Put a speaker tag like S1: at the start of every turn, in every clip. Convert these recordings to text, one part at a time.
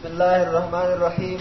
S1: بسم الله الرحمن الرحيم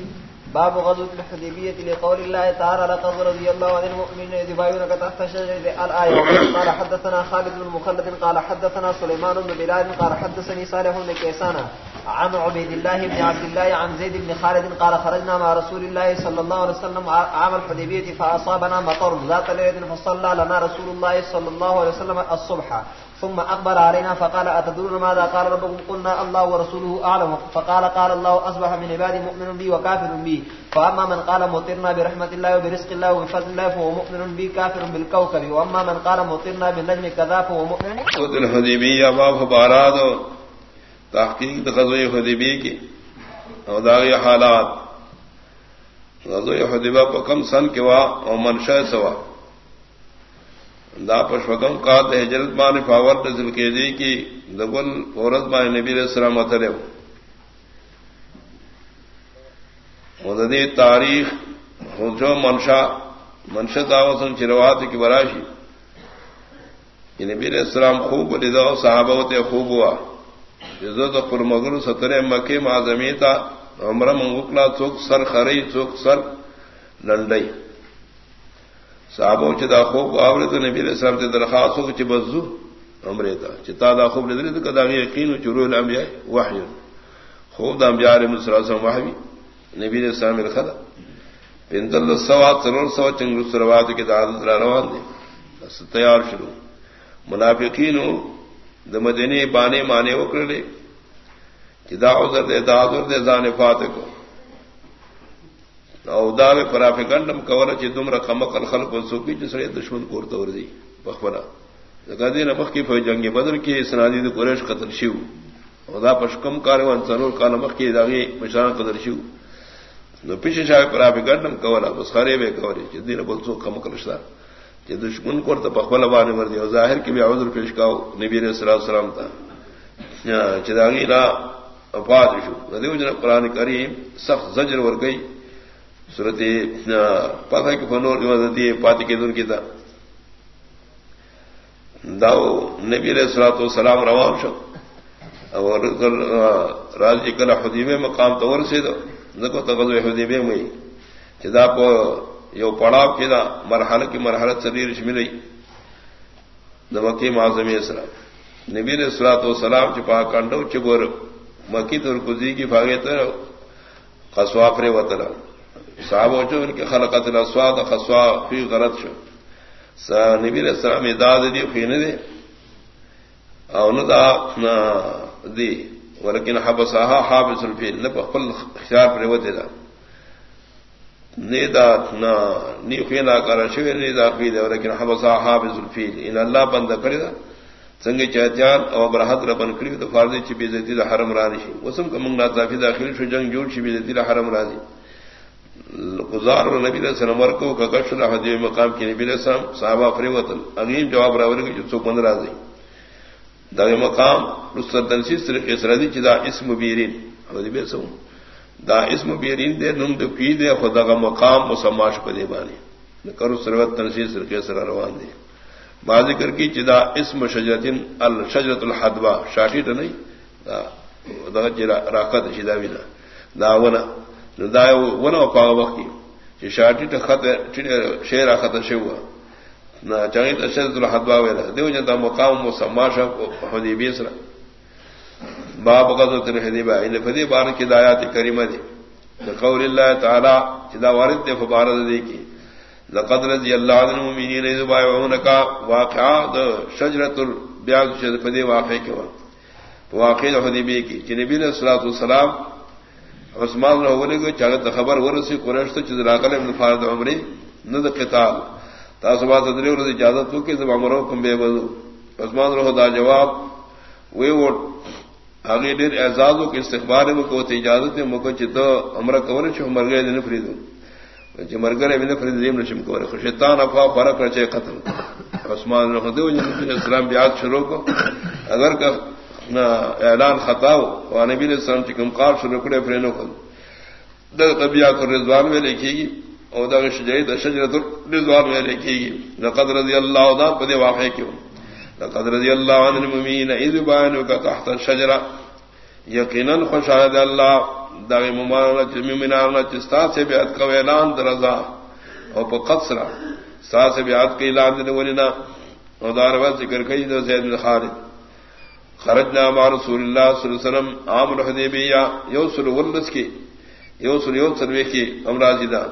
S1: باب غزو الحديبية لقول الله تعالى لقد رضي الله عن المؤمنين إذ بايونك تحت شجرة الآية قال حدثنا خالد بن مخلد، قال حدثنا سليمان بن بلاد قال حدثني صالح بن كيسانا عن عبيد الله بن عبد الله عن زيد بن خالد، قال خرجنا مع رسول الله صلى الله عليه وسلم عام الحديبية فأصابنا مطر ذات ليلة فصلى لنا رسول الله صلى الله عليه وسلم الصبح. ثم أقبل علينا فقال أتدرون ماذا قال ربكم؟ قلنا الله ورسوله أعلم. فقال قال الله أصبح من عبادي مؤمن بي وكافر بي. فأما من قال مطرنا برحمة الله وبرزق الله وبفضل الله فهو مؤمن بي كافر بالكوكب. وأما من قال مطرنا بالنجم كذا فهو مؤمن
S2: بي. الحدیبیہ باب بارات و تحقیق غزوہ حدیبی کی. اور داغی حالات. غزوہ حدیبہ پر کم سن کے وا اور منشا سوا. دا پشوکم کا ہجرت مان فاور نزل کے دی کی دبل عورت مان نبی علیہ السلام اترے مددی تاریخ جو منشا منشا داوسن چروات کی براشی۔ نبی علیہ السلام خوب لدا صحابہ ہوتے خوب ہوا۔ عزت پر قرمگر سترے مکے معظمی تھا عمر منگلا چوک سر خری، چوک سر لنڈئی صحابوں چدا خوب آورے تو نبی علیہ السلام تے درخواست ہو کہ بزو امرے تا دا خوب لدری تو کدا یقین چرو الانبیاء وحی خوب دا انبیاء علیہ السلام وحی نبی علیہ السلام رخدا پندل سوات سرور سو چنگ سروات کے دعوت روان دے تیار شروع منافقین د مدینے بانے مانے وکڑے کہ دا عذر دے، دا عذر دے زان فاتح کو۔ او دا میں پرافی گنڈم کور چی دم رقم کل خلق و سوکی جسرے دشمن کور تور دی بخبرا لگا دی نمخ کی فوج جنگ بدر کی سنادی دی قریش قتل شیو او دا پشکم کاروان سنور کا نمخ کی داغی مشان قتل شیو نو پیچھے شاہ پرافی گنڈم کورا بس خرے بے کوری چی دی نبول سو کم کلشتا چی دشمن کور تا پخبل بانے مردی او ظاہر کی بھی عوضر پیش کاؤ نبی علیہ السلام تا چی داغی لا افاد شو. ندیو جنب قرآن کریم سخت زجر ور گئی صورت پتہ کی فنور کی پاتی کے دن کی تھا۔ داؤ نبی علیہ السلاۃ والسلام روام شو۔ اور راج جی کل حدیبے مقام تو سے دو نکو تغز حدیبے میں۔ چدا کو یو پڑاؤ کی دا مرحل کی مرحلت سبیر ملی۔ دمکی معظم اسلام نبی علیہ السلاۃ والسلام چپا کانڈو چبور مکی تر کزی کی بھاگے تو خسوافرے وطلہ صاحب ہو ان کے خلقت الاسواد خسوا فی غلط شو۔ نبی علیہ السلام داد دی فین دے۔ او ندا دی ولكن حبسها حابس الفيل نہ خپل خیال پر وته دا۔ نیدا نا نی خینا کرا شو نی دا دا ولكن حبسها حابس الفيل ان الله بند کړی دا۔ څنګه چاتیان او برحت ربن کړی دا فرض چې بي عزت د حرم را نشي وسم کوم نه ځافي داخل شو، جنگ جوړ شي بي عزت د حرم را دي گزار نبی علیہ السلام کو ککش حدیو مقام کی نبی علیہ السلام، صحابہ فری وطن. عظیم جواب راولی کی جو پندرہ راضی دا مقام رسل تنسیس طریقے سردی چدا اسم بیرین. حدیب سو دا اسم بیرین دے، نم دو پی دے خدا کا مقام مسماش پدے بانی کرو سروت تنسیس طریقے سر روان دے. بعض کر کی چدا اسم شجرتن الشجرت الحدبہ. شاٹی تو نہیں؟ دا راکت شدا بھی دا. ونا ون پاگ وقت شاٹی خط شیر خط شوا نہ چاہیے تو شد الحدوا ویلا. دیو جنتا مقام و سماشا حدی بیسرا باب قدرت الحدیبہ ان فدی بار کی دایات کریمہ دی قول اللہ تعالی جدا وارد دے فبارد دی کی لقد رضی اللہ عنہ المؤمنین اذ بایعونک واقعات شجرۃ البیاض شد فدی واقع کے واقع حدیبی کی کہ نبی علیہ الصلوۃ والسلام عثمان نے ہونے کو چاہت خبر ورسی قریش تو چذ راغل ابن فارد عمری ند قتال. تاسبات ادری ور اجازت کو کہ زب امرو کم بے وضو عثمان رہو دا جواب وے وہ اگے دیر اعزاز کے استقبال میں کو اجازت ہے مکو چ تو امر کور چھ مر گئے دین فرید چ مر گئے ابن فرید دیم نشم کو شیطان افا فرق رچے ختم عثمان رہو دو اسلام بیات شروع کو اگر کہ اعلان خطاو و نبی علیہ السلام چکم قار شروع کرے فرینو خود دا طبیعہ کو رضوان میں لکھی گی۔ او دا شجری دا شجرت رضوان میں لکھی گی۔ لقد رضی اللہ دا پدے واقع کیوں لقد رضی اللہ عن الممین اذ بانو کا تحت الشجرہ۔ یقینا خوشاہد اللہ۔ داغ ممانا چستا سے بیعت کا اعلان درزا اور پا قصرا ستا سے بیعت کا اعلان دن ولینا اور داروا ذکر کئی دو زید بن خالد۔ خرجنا مع رسول اللہ صلی اللہ علیہ وسلم عام الحدیبیہ یوسر ولس کی یوسر یوسر کی امراضی دا۔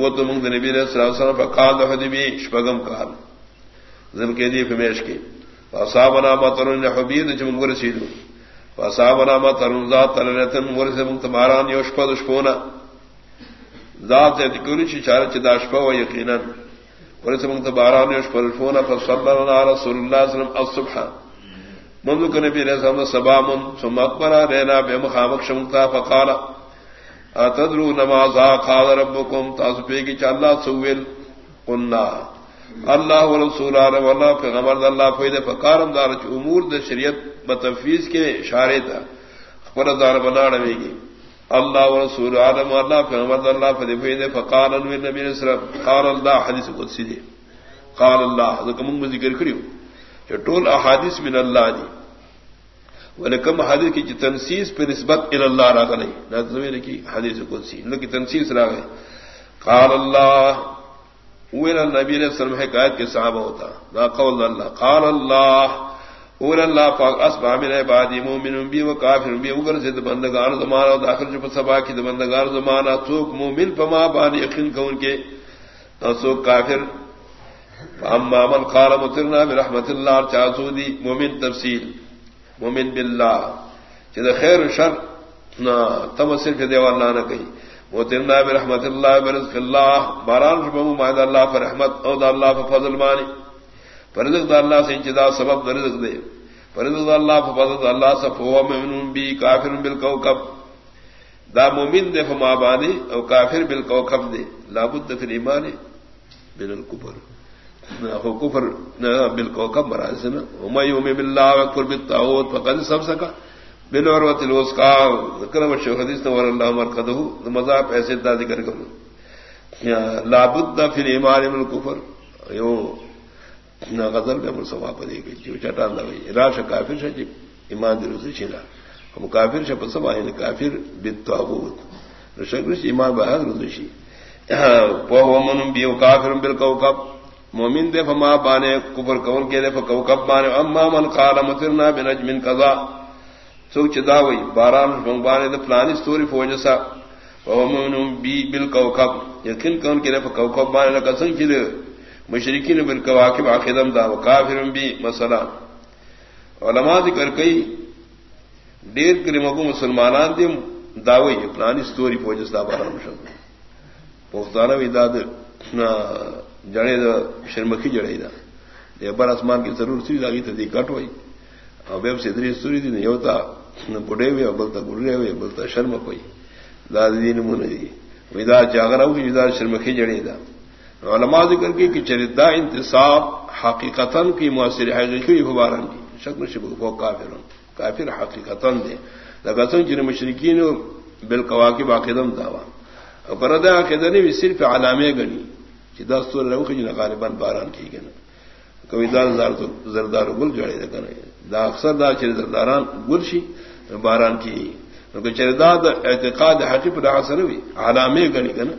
S2: وہ تو منگ نبی علیہ الصلوۃ والسلام فقال حدیبی شپغم قال ذم کے دی فمیش کی۔ فاصابنا مطر حبید جم ورسیدو فاصابنا مطر ذات لنتن ورس متماران یوشپد شپونا۔ ذات ذکر چ چار چ داشپا و یقینا۔ ورس متماران یوشپد شپونا، فصلنا علی رسول اللہ صلی اللہ علیہ وسلم الصبح۔ منذ کہ نبی علیہ السلام صبا من ثم اکبر رہنا بے مخامک شمتا، فقال، اتدرو نماز قال ربكم تاسبے کی چ اللہ سویل قلنا. اللہ و رسول اللہ واللہ پیغمبر اللہ فید فقارم دار چ امور د شریعت بتفیز کے اشارے تھا خبر دار بنا رہے گی اللہ و رسول عالم اللہ پیغمبر اللہ فید فید فقال نبی صلی اللہ علیہ وسلم قال اللہ حدیث قدسی دی. قال اللہ ذکر ذکر کریو ٹول احادیث من اللہ دی۔ ولکم حدیث کی تنسیس پہ نسبت الى اللہ راگا نہیں نہ کی حدیث قدسی لیکن تنسیس راگا قال اللہ۔ اول نبی علیہ السلام حکایت کے صحابہ ہوتا۔ لا قول اللہ۔ قال اللہ۔ اول اللہ پاک اسبا من عبادی مومن بی و کافر بی۔ اگر سے بندگان زمانہ داخل جو سبا کی بندگان زمانہ توک مومن فما بان یقین کون کے سو کافر اما من قال مترنا برحمت اللہ چاسودی مومن تفصیل مومن باللہ، چہ خیر شر نہ، تم صرف دیوال نہ کہیں۔ وترنا برحمت اللہ برزق اللہ باران ربو مائد اللہ پر رحمت او دا اللہ پر فضل مانی۔ فرزق دا اللہ سے انچدا سبب رزق دے۔ فرزق دا اللہ پر فضل دا اللہ سے فہو ممنون بی کافر بالکوکب۔ دا مومن دے فما بانی او کافر بالکوکب دے۔ لابد فی ایمان بن الکفر ہو کفر بالکوکب مراد سے نا۔ وما یوم باللہ وکفر بالتاغوت فقد سب سکا بلوروت الوس کا کرم شو حدیث نور اللہ مرکدہ مذاق ایسے دا ذکر کرو لابد فی الایمان من الكفر یو غزل میں من سوا پدی گئی جو چٹان دا گئی راش کافر شے جی؟ ایمان دی روزی چھلا ہم کافر شے پسما ہے کافر بالتابوت رشکرش ایمان بہاد روزی چھی وہ من بیو کافر بالکوكب مومن دے فما بانے، کفر کون کے دے فکوكب بانے، اما من قال مترنا بنجم قضا۔ سوچ دا وئی، باران بنگوانے دا فلانی ستوری فوجسا ومنهم بی بالکوکب یقین کون کی رفا کوکب بانے، لکا سنگ چید مشرکین بالکواکب عقیدم دا، وکافرم بی مسئلہ۔ علماء ذکر کئی، دیر کرمکو مسلمانان دیم داوئی فلانی ستوری فوجسا باران شد۔ پختانا وی دا جڑے دا شرمکی جڑے دا۔ یہ بار اسمان کی ضرور سی دا گی تا دی کٹ ہوئی۔ اور بے سدری سوری دی نہیں ہوتا بڑھے ہوئے بولتا بڑھے ہوئے بولتا شرم کوئی۔ داد دادی نمون دی۔ ودا جاگر ودا جی شرم کی جڑے دا۔ علماء ذکر کی کہ چردا انتصاب حقیقت کی مؤثر حقیقی حبارن کی شکل شب وہ کافر کافر حقیقت دے۔ لگاتن جن مشرقین بالکواکب عقیدم دعوا اور پردا عقیدہ بھی صرف علامے گنی۔ کہ دستور رہو کہ جن غالباً باران کی گنا کبھی دار زردار گل جڑے دا دا اکثر دا چر زرداران گل شی، باران کی۔ چردا اعتقاد حقیق دا حسن ہوئی، علامے گنی گنا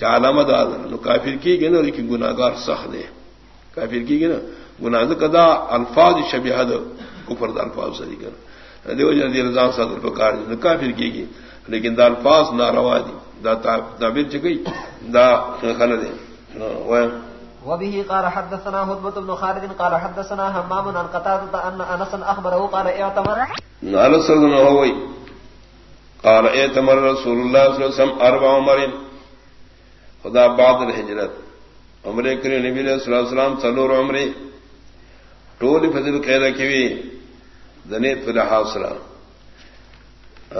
S2: چا علامہ دا نو کافر کی گنا لیکن گناگار سخت دے۔ کافر کی گنا گناہ دا کدا الفاظ شبیہ دا کفر دا الفاظ سری گنا دیو جن دی رضا صدر پکار نو کافر کی گی لیکن دا الفاظ ناروا دی، دا تعبیر چکی، دا خلد ہے
S1: وبه قال حدثنا هدبة بن خالد قال حدثنا همام عن قتادة أن أنس أخبره قال اعتمر.
S2: أنس بن هوي. قال اعتمر رسول الله صلى الله عليه وسلم أربع عمر. خدا بعد الحجرت عمر کریم نبی علیہ الصلوۃ والسلام څلور عمر. ټول فضل قیدا کیوی دنیت فل حاصرا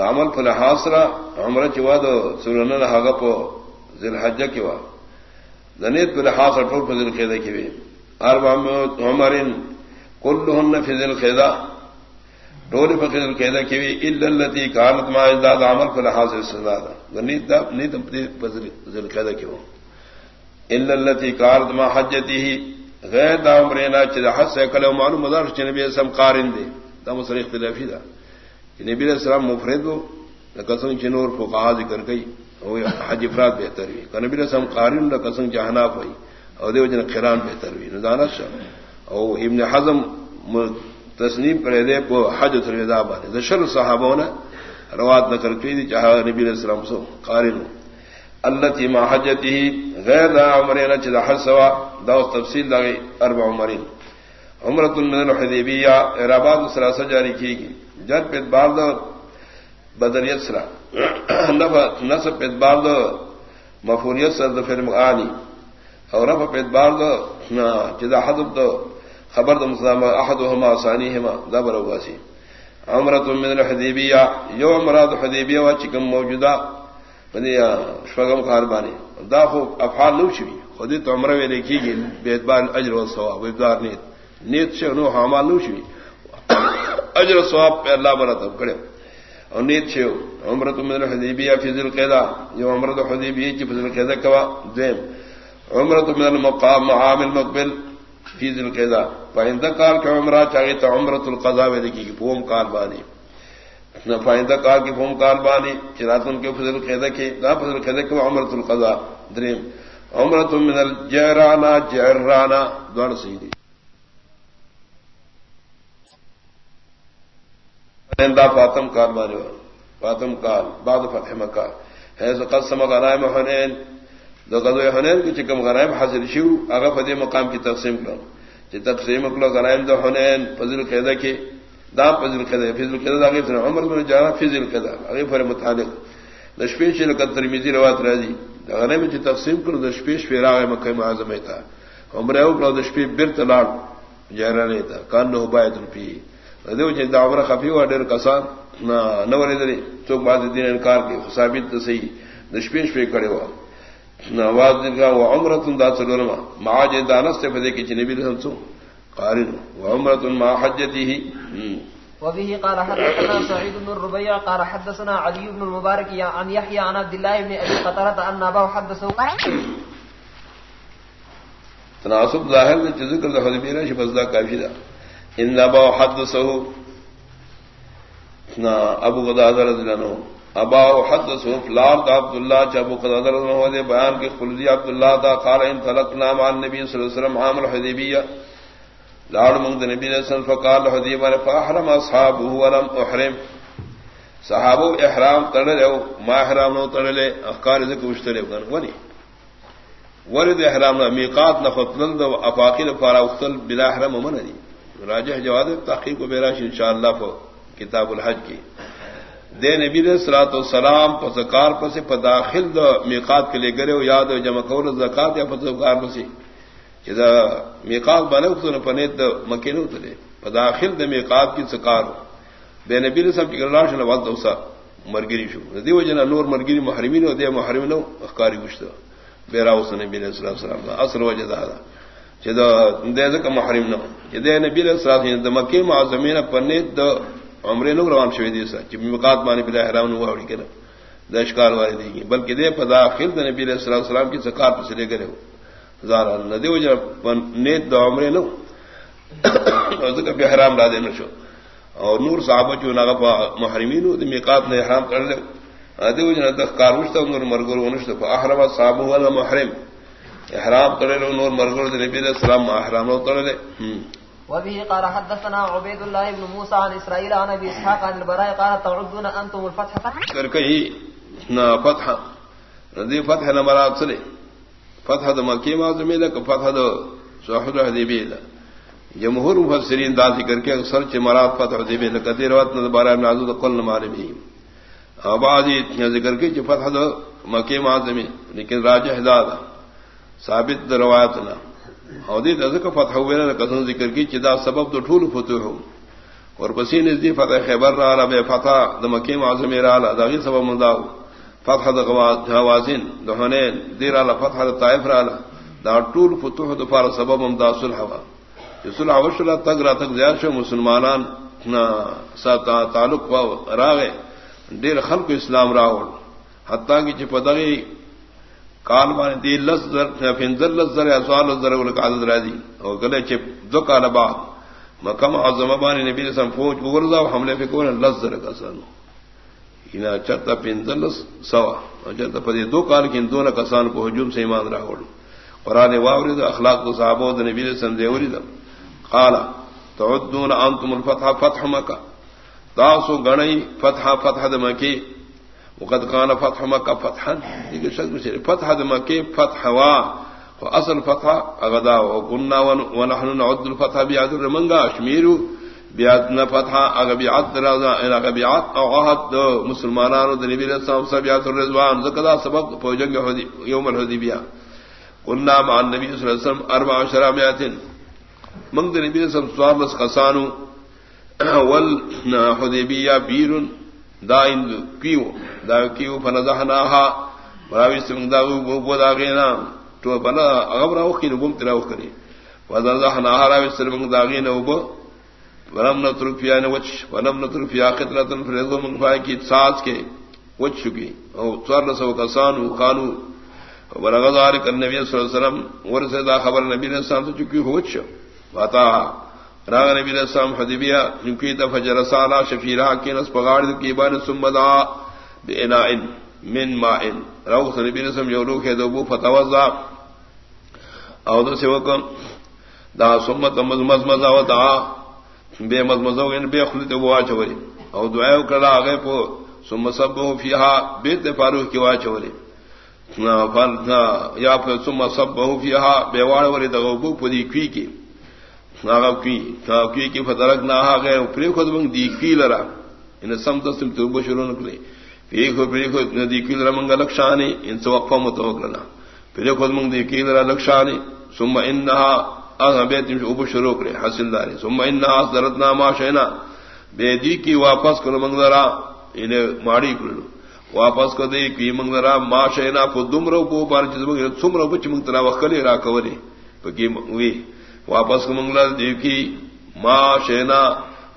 S2: عمل فل حاصرا عمر چوا دو سورن هغه په ذل حجہ کیوا دنیت پر خاص اٹھور فضل قیدا کی بھی اربع عمرن كلهن في ذل القيدا ڈول فضل قیدا کی بھی الا التي كانت ما ازداد عمل پر خاص استداد دنیت دا نیت فضل ذل کی ہو۔ الا التي كانت ما حجته غیر دا عمرنا چ حج سے کلو معلوم مدار نبی اسلام قارن دے۔ دا مسل اختلافی دا۔ نبی علیہ السلام مفرد ہو۔ کسنگ چنور فقہا ذکر گئی حج افراد بہتر ہوئی۔ کنبی رسم قارن دا کسنگ جہناف ہوئی۔ اور دیو جن خیران بہتر ہوئی۔ ندانت شاہ او ابن حزم تسنیم کرے دے کو حج تردا بانے۔ دشر صحابہ نے روات نہ کر دی چاہا نبی علیہ السلام سو قارن التي ما حجته غير دا عمرنا چدا حسوا دا تفصیل لگی اربع عمرین۔ عمرۃ من الحدیبیہ ارابات سلاسہ جاری کی گئی جد پہ بار دو بدریت سرا۔ نصب پہ بار دو مفوریت سر دو پھر آنی اور رفع پہ بار دو جدا حدب دو خبر دو مسلم احدهما ثانیهما دا بروا سی۔ عمرۃ من الحدیبیہ، یو مراد حدیبیہ وا چکم موجودہ بدیا شغم خار دا خو افعال نو شوی خودی تو عمرہ وی لکھی گی بیتبان اجر و ثواب ویدار نیت۔ نیت سے نو حامال نو شوی اجر و ثواب پہ اللہ بنا تب کرے۔ اور نیت سے عمرۃ من الحدیبیہ فی ذل قیدا جو عمرۃ حدیبیہ کی فی ذل قیدا کوا؟ دیم عمرۃ من المقام عامل مقبل فی ذل قیدا پائندہ کال کا عمرہ چاہیے تو عمرۃ القضا وی لکھی گی پوم کال بانی۔ نہ فائدہ کار کی فوم کال بانی چراتن کے فضل قیدہ کے نہ فضل قیدہ کے عمرت القضا دریم، عمرت من الجرانا جرانا دوڑ سیدھی دا فاطم کال بانی فاطم کال بعد فتح مکہ۔ ہے قسم غنائم حنین۔ دو غزو حنین کی چکم غنائم حاصل شیو اگر فدی مقام کی تقسیم کرو چی تقسیم کرو غنائم دو حنین فضل قیدہ کے۔ دام فضل قدر فضل قدر آگے سن عمر بن جانا فضل قدر آگے پر متعلق۔ دشپیش لقد ترمیزی روات راضی غنے میں تقسیم کرو دشپیش پھر آگے مکہ معظم تھا عمر او کرو دشپی بر تلاڑ جہرا نہیں تھا کان نو روپی دیو جن دا عمر خفی ہوا ڈیر کسان نو ردری تو بعد دین انکار کے ثابت تو صحیح دشپیش پہ کڑے ہوا نہ آواز دن کا وہ عمرت دا چلو معاج دانس سے پدے کی چنبی رسم سو قارن وعمرة مع حجته.
S1: وبه قال حدثنا سعيد بن الربيع قال حدثنا علي بن المبارك عن يحيى عن عبد الله بن ابي قتادة ان اباه حدثه.
S2: تناسب ظاهر نے ذکر ذکر حدیبی نے شفزا کافی دا ان ابا حدثه، نا ابو قتادہ رضی اللہ عنہ، ابا حدثه فلان عبد الله چ ابو قتادہ رضی اللہ عنہ بیان کے خلدی عبد الله دا قال ان تلقنا مع النبي صلی اللہ علیہ وسلم عام الحدیبیہ لاڑ منگ نبی رسول فقال حدیب نے، فاحرم اصحاب ولم احرم۔ صحابو احرام تڑلے ما احرام نو تڑلے، اخکار ذکر وشتلے کن ونی ورد احرام میقات نفتل دو افاقی فارا اختل بلا احرام من دی۔ راجح جواد تحقیق و بیراش انشاءاللہ فو کتاب الحج کی۔ دے نبی علیہ الصلوۃ والسلام پسکار پس پداخل دو میقات کے لیے گرے ہو یاد جمع کول زکات یا پسکار پسی جدا میقات بانے اکتو پنیت دا مکینو تلے داخل دا میقات کی سکار ہو بے نبی رسم کی اللہ شنا وقت دوسا مرگری شو۔ دیو جنا نور مرگری محرمین و دے محرمین اخکاری گشتا بے راوس نبی علیہ السلام اصل وجہ دا۔ دا جدا دے محرم نو. جدا نبی علیہ السلام دا مکی معظمین پنیت دا عمرین روان شوی دیسا چی میقات بانے بلا حرام نو آوڑی کنا. دا اشکال والی دیگی بلکہ دے پا داخل دا نبی علیہ السلام کی سکار پسلے گرے ہو. زارا ندی وجہ نیت دو عمرے نو. ذکر بھی حرام لا دینا شو. اور نور صحابہ جو ناغا پا محرمین دی میقات نے حرام کر لے ندی وجہ ندخ کاروشتا نور مرگر ونشتا فا احرم صحابہ والا محرم. احرام کر لے نور مرگر دی نبی علیہ السلام احرام نو کر لے۔
S1: وبه قال حدثنا عبيد الله بن موسى عن اسرائيل عن ابي اسحاق عن البراء قال تعدون انتم الفتح؟ فتح.
S2: کر کہیں نہ فتح۔ ندی فتح نہ مراد سلے فتح مکی معظمی لک فتح د صحد حدیبی ل جمهور مفسرین دا ذکر کے اکثر چ مراد فتح حدیبی لک دیر وقت نہ بارہ نازل قل ماربی ابادی ذکر کے چ فتح د مکی معظمی لیکن راجح ہداد ثابت د روایت نہ او دی فتح ہوئے نہ کثن ذکر کی چدا سبب تو ٹھول فتح ہو اور پسین دی فتح خیبر را بے فتح د مکی معظمی را دا سبب منداو فتح دوازن دہنین دیر اعلی فتح طائف رالا دا ٹول فتح دفار سبب امدا صلح ہوا صلح وشلا تگ را تک زیاد شو، مسلمانان تعلق راغے دیر خلق اسلام راوڑ حتیٰ کی چپدگی کال مان دی لس زر فنزر لس زر اسوال زر ولک عدد را دی۔ اور گلے چپ، دو کال بعد۔ مکم اعظم بانی نبی رسم فوج ورزا حملے فکور لس زر کا سنو چرتا پینزل سوا۔ چرتا پدی دو کال کی دو کسان کو ہجوم سے ایمان رہا وڑ قرآن واورد اخلاق تو صحابہ دا نبی سن دے ورد قال تعدون انتم الفتح فتح مکہ۔ تاسو گنئی فتح فتح د مکی۔ وقد كان فتح مکہ فتحا یہ شخص فتح د فتح وا. اصل فتح اغدا وكنا ونحن نعد الفتح بعد المنغا شميرو بیات نہ فتح اگر بیات رضا ان اگر بیات او عہد مسلمانانو د نبی رسول اللہ سبیات الرضوان. ذکر سبب فوجنگ یوم الحدیبیہ. قلنا مع النبي صلی اللہ علیہ وسلم اربع عشر میات من د نبی رسول سوار لس قسانو. ول حدیبیہ بیر دائن کیو، دا کیو فنزحناها راوی سم دا بو بو دا غینا، تو بنا اغبر او کینو بم تراو کری فنزحناها راوی سم دا غینا وبو ونم نترک فی ان وچ ونم نترک فی اخرتن فرزو من فای کی ساز کے وچ چکی۔ او څوار سو کسان او قانو ورغزار کن نبی صلی اللہ علیہ وسلم، ورسے دا خبر نبی نے سام تو چکی ہوچ واتا راغ نبی علیہ السلام حدیبیہ چونکی تا فجر سالا شفیرہ کی نس پگاڑ کی بان ثم دا بنا من ماء راغ نبی علیہ السلام یولو کہ دو فتوزا او دو سوکم دا سمت ثم تمز مزمزا وتا بے مزمزو ان یعنی بے خلت وہ چوری او دعا کڑا اگے پو، ثم سبو فیھا بیت فاروق کی وا چوری نا فنا یا پھر ثم سبو فیھا بے واڑ وری دغو بو پدی کی کی. کی کی کی فترک نہ ها گئے پھر خود من دی کی لرا۔ ان سم تسم تو بشرون کلی پھر خود پھر خود ندی کی لرا منگا لکشانی ان سو وقفہ متوکلنا پھر خود من دی کی لرا لکشانی ثم انها شروع کرے حاصل داری ثم انہا درتنا ما شینا بے دی کی واپس کرو منگلرا انہیں ماڑی کرو۔ واپس کو دے کی منگلرا ما شینا کو دم رو کو بار چیز منگل سم رو بچ منگترا وقلی را کوری پکی ہوئی واپس منگل منگلر کی ما شینا،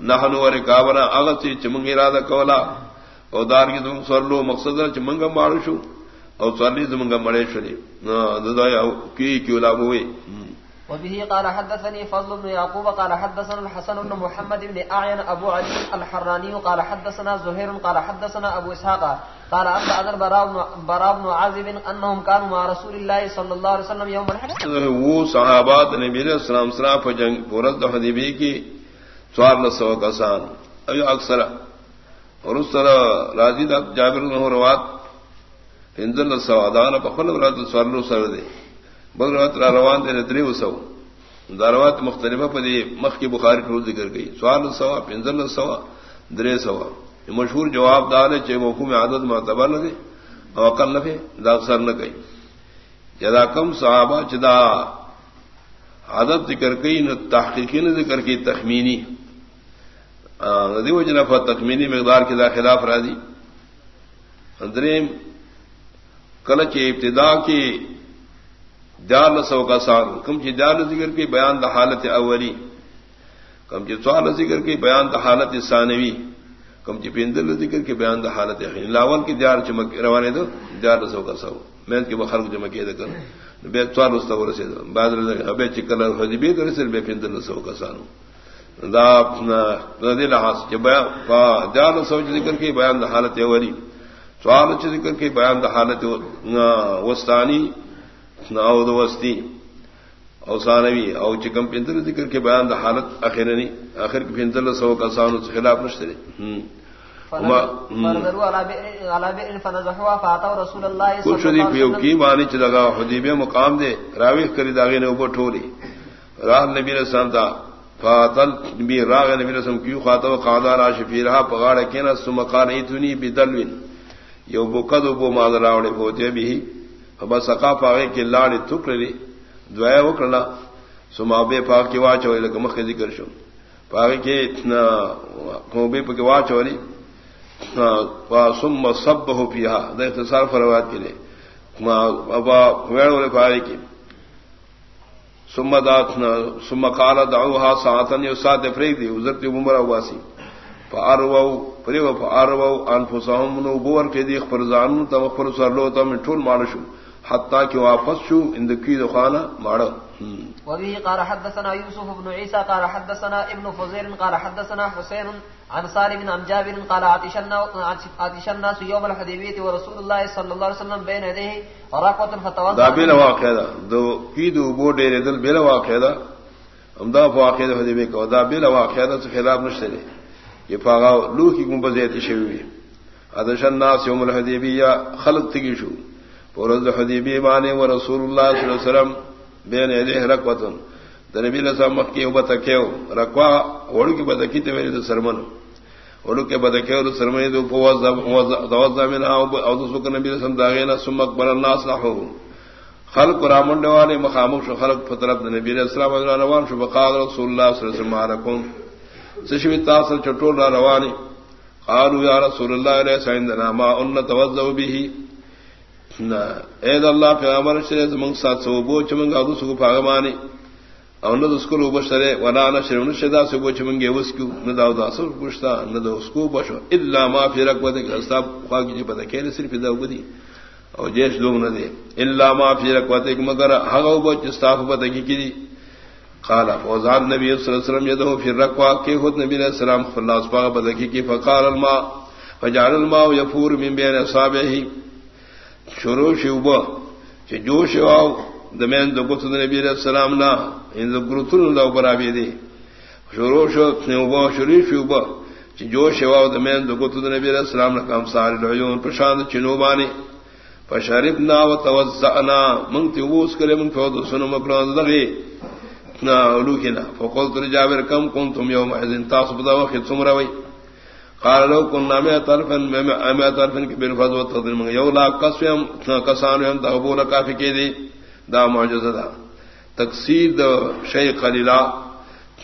S2: نحنو ور کابنا اغتی چمنگ ارادہ کولا. او دار کی تم سر لو مقصد چمنگا مارو شو، او سرلی زمنگا مڑے شری کی، کیو لابو ہوئی
S1: وبه قال حدثني فضل بن يعقوب قال حدثنا الحسن بن محمد بن أعين أبو علي الحراني قال حدثنا زهير قال حدثنا أبو إسحاق قال أبدا أذر براء بن عازب أنهم كانوا مع رسول الله صلى الله عليه وسلم يوم الحج
S2: وہ صحابات نبی علیہ السلام سلام پر جنگ پورت حدیبی کی سوار نسو کسان. ابھی اکثر اور اس طرح راضی جابر بن روات انزل نسو ادان پخل رات سوار نو سر دے بغروت را روان دے ندری وسو دروات مختلفہ پدی مخ کی بخاری ٹھول ذکر گئی سوال سوا پنزل سوا درے سوا یہ مشہور جواب دار ہے چاہے مفہوم عادت معتبر نہ دے اور عقل نہ پھے دا سر نہ گئی جدا کم صحابہ جدا عادت ذکر گئی نہ تحقیقی نے ذکر کی تخمینی ندی و جنفا تخمینی مقدار کے دا خلاف را دی دریم کلچ ابتدا کی دیار سو کا سان کم چی دیار ذکر کی بیان دا حالت اولی. کم چی سوال ذکر کی بیان دا حالت ثانوی کم چی پیندل ذکر کی بیان دا حالت یقین. لاول کی دیار چمک روانے دو دیار سو کا سو میں کی بخر کو جمع کیا کر بے سوال اس طور سے بعد ابے چکل حجی بھی کرے بے پیندل سو کا سانو دا دل لحاظ کہ بیان دیار سو ذکر کی بیان دا حالت اولی. سوال ذکر کی بیان دا حالت وسطانی او او ثانوی او چکم پنتر ذکر کے بیان دا حالت اخیر نہیں آخر کی پنتر سو کا سانو سے خلاف نشتے کچھ پیو کی مانی چلگا حدیبی مقام دے. راوی کری داغے نے اوپر ٹھولی. راہ نبی رسان تھا فاتل بی راغ نبی رسم کیو خاطو قادار آشفی رہا پگاڑ کینا سمقان ایتونی بی دلوین یو بکد بو مادر راوڑے بھی ابا سقا پاگے کی لاڑی تھک لی دعا وکڑنا سما بے پاک کی واچ ہوئی لگا مخ ذکر شو۔ پاگے کی بے پاک واچ ہوئی سم سب ہو پیا دا اختصار فروات کے لیے ابا ویڑ والے پاگے کی سم دات سم کالا دعوها ساعتن یو سات فریق دی ازرت عمر اواسی فارو پریو فارو انفسهم نو بور کے دی خبر زانو تم خبر سرلو تم ٹول مانشو حتى كي واپس شو ان دكي دخانا ماڑا۔
S1: وبه قال حدثنا يوسف بن عيسى قال حدثنا ابن فزيل قال حدثنا حسين عن سالم بن جابر قال عطش عطش الناس يوم الحديبيه ورسول الله صلى الله عليه وسلم بين يديه ورقه فتوضا
S2: دا بلا واقع دا۔ دو کی دو بو ډېر دل بلا واقع دا۔ امدا واقع دا حدیبی کو دا بلا واقع دا څه خلاف نشته دي یہ پاغا لو کی گنبد شوی عطش الناس يوم الحديبيه خلق تگی شو۔ پورز حدیبی مانے و رسول اللہ صلی اللہ علیہ وسلم بین یدیہ رقوتن نبی علیہ السلام مخ کی بتکیو رکوا وڑو کی بتکی تے میرے سرمن وڑو کے بتکیو تو سرمن دو فوز دوز من او او سو نبی علیہ السلام داغینا ثم اکبر الناس نحو خلق رامن والے مخامخ خلق فطرت نبی علیہ السلام روان شو. بقال رسول اللہ صلی اللہ علیہ وسلم، علیکم. سشوی تاصل چٹول روانی قالوا، یا رسول اللہ علیہ سیندنا ما ان توضؤ به. اے اللہ پیغمبر شریعت من ساتھ سو بو چمنگ ادو سو پاگمانی اور نہ اس کو لو بشرے ولا نہ شرم شدا سے بو چمنگے اس کو نہ داو دا سو پوچھتا نہ دو اس کو بشو الا ما فی رک ود استاب خواہ کی پتہ جی کہ صرف دا ودی اور جیش لوگ نہ دے۔ الا ما فی رک ود مگر ہگو بو استاف پتہ کی کی قال، فوزان نبی صلی اللہ علیہ وسلم یدو فی رکوا کہ خود نبی علیہ السلام صلی اللہ علیہ وسلم پتہ کی، فقال الماء، فجعل الماء يفور من بين اصابعه شروع شوبا کہ جو شواو دمین دو گت نبی علیہ السلام نا ان دو گرتن لو برابی دی شروع شو نوبا شروع شوبا کہ جو شواو دمین دو گت نبی علیہ السلام نا، کام سار العیون پرشاند چنوبانی فشربنا وتوزعنا من تیوس کرے من فوض سنو مکران لغی نا لوکنا فقلت لجابر، کم کنتم یوم اذن، تاسو بدا وقت سمروی. قال لو كنا ما طرفا ما طرفا كبير فضو تضرم لا قسم كسان هم تقبول كافي كدي دا معجزه دا. تقصير دا شيء قليلا.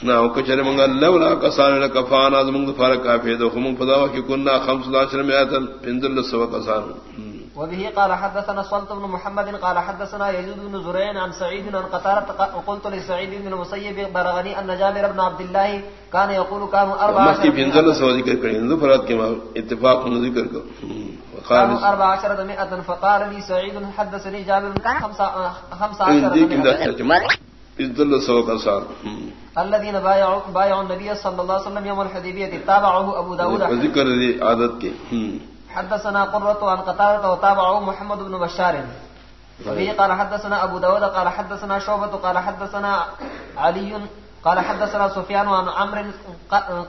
S2: نا وكچر من لولا كسان لكفانا از من فرق كافي دو. هم فضا كنا 15 مئات بندل سو كسان
S1: وبه قال حدثنا صلت بن محمد قال حدثنا يزيد بن زرين عن سعيد عن قتارة قلت لسعيد بن المسيب برغني أن جابر بن عبد الله كان يقول كانوا أربع
S2: عشر مسكي بنزل سوى ذكر كريم ذو فرات كما اتفاق من ذكر
S1: كانوا أربع عشر مئة فقال لي سعيد حدثني جابر خمسة عشر
S2: سوى
S1: الذين بايعوا بايعوا النبي صلى الله عليه وسلم يوم الحديبية تابعه أبو داود.
S2: وذكر ذي عادت کے۔
S1: حدثنا قرة عن قتادة وتابعه محمد بن بشار. وفيه قال حدثنا أبو داود قال حدثنا شعبة قال حدثنا علي قال حدثنا سفيان عن عمر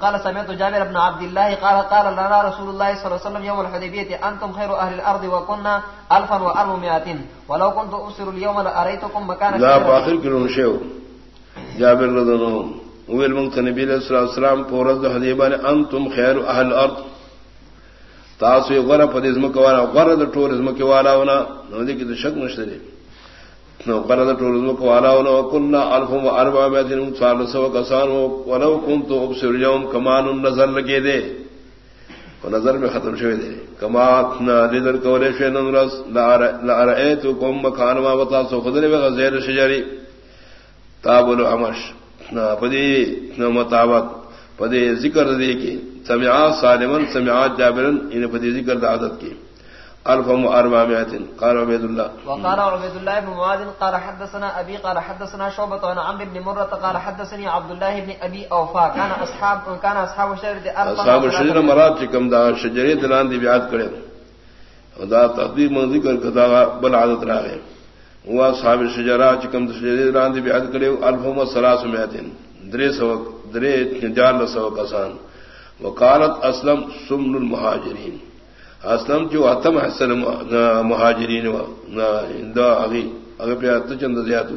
S1: قال سمعت جابر بن عبد الله قال قال لنا رسول الله صلى الله عليه وسلم يوم الحديبية أنتم خير أهل الأرض وكنا ألفا وأربعمائة. ولو كنت أبصر اليوم لأريتكم مكان
S2: لا باخر كلهم شيء. جابر رضي الله عنه. ويل من النبي صلى الله عليه وسلم فورز الحديبية أنتم خير أهل الأرض. تاسو غره غره په دې زمکه والا د د ټوریزم کې والا ونه نو دې کې شک نشته دي نو غره د ټوریزم کې والا ونه وکنا الف و اربع مدین صال سو کسان ولو كنت ابصر اليوم كمان النظر لګې دے او نظر میں ختم شوی دے کما نا دیدر کولے شوی نن رس لا رأیتو کم مکان ما بتا سو خدر بے غزیر شجری تاب العمش نا پدی نا مطابق. پدی ذکر دے کی سمعات سالمن سمعات جابرن ان پدی ذکر دا عادت کی۔ الف و اربع مئات قال عبد الله
S1: وقال عبد الله بن معاذ قال حدثنا ابي قال حدثنا شعبة عن عمرو بن مرة قال حدثني عبد الله بن ابي اوفا۔ كان اصحاب كان اصحاب الشجرة
S2: اصحاب الشجرة مراد كم دا شجرة دلان دي بیعت کرے۔ دا تقدیر من ذکر کدا بل عادت راغے وہ اصحاب الشجرة دا شجرة دلان دي بیعت کرے۔ الف و ثلاث مئات درے سو درے جال سو کسان وکالت اسلم سمن المہاجرین اسلم جو اتم حسن مہاجرین چند زیادہ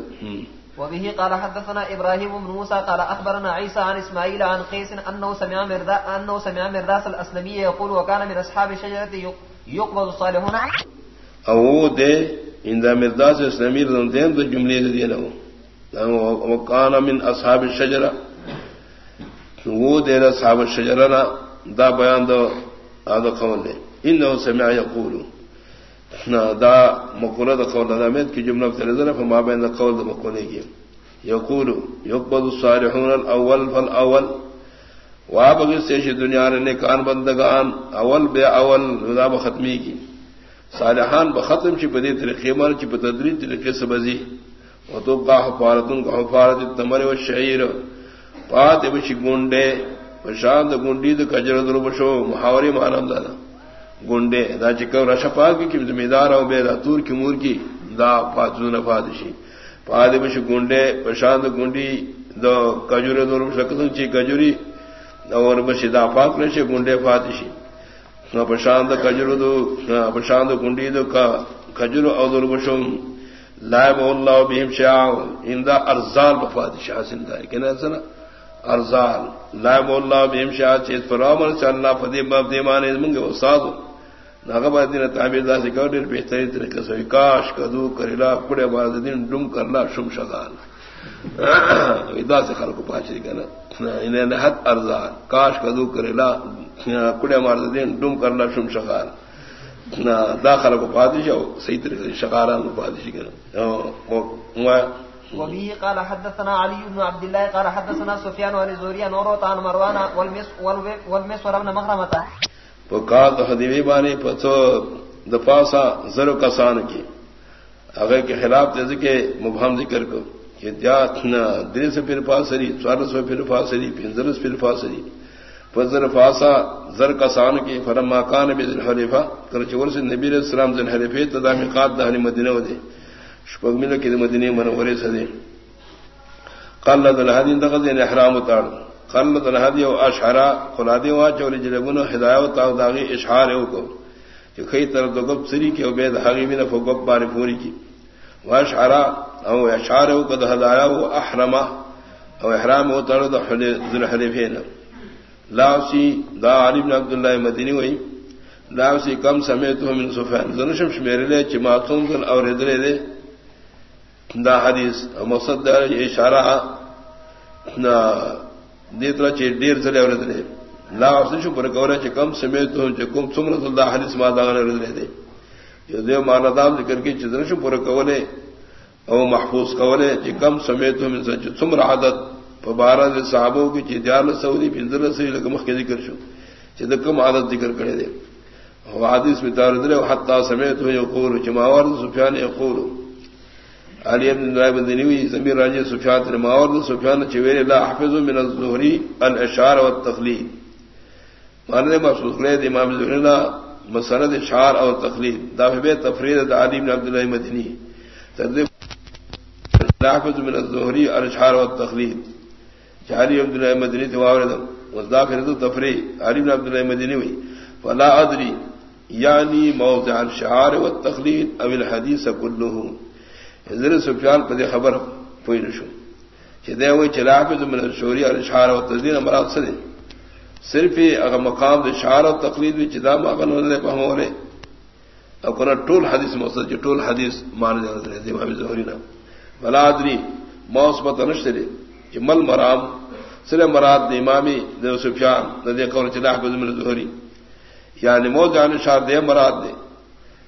S1: وبه قال حدثنا ابراهيم بن موسى قال اخبرنا عيسى عن اسماعيل عن قيس انه سمع مردا انه سمع مرداس الاسلمي يقول وكان من اصحاب الشجره يقبض الصالحون
S2: او دے ان مرداس الاسلمي دو جملے دے نو وكان من اصحاب الشجره وہ دے رہا صاحب شجرنا دا بیان دو آدھا قول دے۔ انہو سمع یقول دا مقولہ دا قول دا مید کی جملہ فترزر فما بین دا قول دا مقولے کی یقول یقبض الصالحون الاول فالاول۔ واب اگر دنیا نے کان بندگان، اول بے اول، دا بختمی کی صالحان بختم چی پدی طریقے مر چی پتدری طریقے سے بزی وتبقى حفارة كحفارة التمر والشعير پات بچ گونڈے، پرشانت گنڈی تو کجر در بشو، محاوری مانم دادا گنڈے دا چکر رشپا کی کم زمیندار او بے دا، تور کی مور کی دا پاتو نفادشی پادی بش گنڈے پرشانت گنڈی دا کجر در بشو چی کجوری، اور بشی دا پاک نشی گنڈے فاتشی پرشانت کجر دو پرشانت گنڈی دو کجر او در بشو۔ لائب اللہ بہم شاہ اندا ارزال بفادشی حاصل دا ہے کہنا سنا ارزال لائب اللہ بہم شاہ چیز پر عمر سے اللہ فدی باب دیمان منگے استاد ناغبا دین تعبیر دا سے کر بہترین طریقے سے کاش کدو کریلا کڑے بار دین ڈم کرلا شم شغال ادا سے خلق پاچری کنا. انہیں نہت ارزال کاش کدو کریلا کڑے مار دین ڈم کرلا شم شغال داخل کو پادش صحیح طریقے سے شکاران کو پادشی کرنا
S1: وبه قال حدثنا علي بن عبد الله قال حدثنا سفيان بن زوري عن عروة عن مروان والمس والمسور بن مخرمة
S2: فقال حدیبی بانی پتو دپاسا زر کسان کی اگر کے خلاف تیز کے مبہم ذکر کو. کہ دیا دل سے پھر فاسری چار سو پھر فاسری پھر پھر فاسری فضر فاسا زر کسان کی فرم مکان بھی ذل حلیفہ کر چور سے نبی علیہ السلام ذل حلیفہ تدامی قاد دہنی مدینہ دے شپگمل کی مدینہ منورے سدے قلد الہدی دغد یعنی احرام اتار قلد الہدی و اشعرا قلادی وا چوری جلبن ہدایت تا داغی اشعار او کو کہ کئی طرف دو گپ سری کے عبید حقی من فگپ بار پوری کی واشعرا او اشعار او کو ہدایا و احرما او احرام او تر ذل حلیفہ لاوسی دا علی بن عبداللہ مدینی ہوئی لاوسی کم سمعتو من سفین زنشم شمیرے لے چماتون دن اور ادرے دے دا حدیث مقصد دا اشارہ دیترا چی دیر زلے اور ادرے لاوسی شو پر کورا چی کم سمے تو چی کم سمرت دا حدیث ما داغن اور ادرے دے جو دیو مانا دام ذکر کی چی زنشم پر کولے او محفوظ کولے چی کم سمے تو من سمر عدد بارہ صحابوں کی چی چیتیال سعودی پھر سے مخ کے ذکر شو چد کم عادت ذکر کرے دے حادث میں تار دے حتا سمیت ہو یقول چماور سفیان یقول علی ابن نائب دنیوی زمیر راجی، سفیان نے ماور سفیان چویر لا حفظ من الظہری الاشعار والتقلید۔ ماننے محسوس کرے دے امام زہری لا مسند اشعار اور تقلید۔ دا بے تفرید علی بن عبد الله مدنی تدریب حافظ من الظہری الاشعار والتقلید۔ جی علی عبد اللہ مدنی تواورد وزدا پھر تو تفریح علی بن عبد اللہ فلا ادری یعنی موضع الشعار والتقلید او الحدیث كله حضرت سفیان پر خبر پوئی نشو چدے ہوئی چلا پہ من الشعری الاشعار والتقلید مراد سے صرف اگر مقام دے شعار و تقلید بھی چدا ماغن ولے پہمورے او کنا ٹول حدیث مقصد جو ٹول حدیث مان جاتے ہیں امام زہری نا فلا ادری موس متنشری مل مرام سر مراد دے امامی دے سفیان دے قول چلا من ظہری یعنی مو جان شار دے مراد دے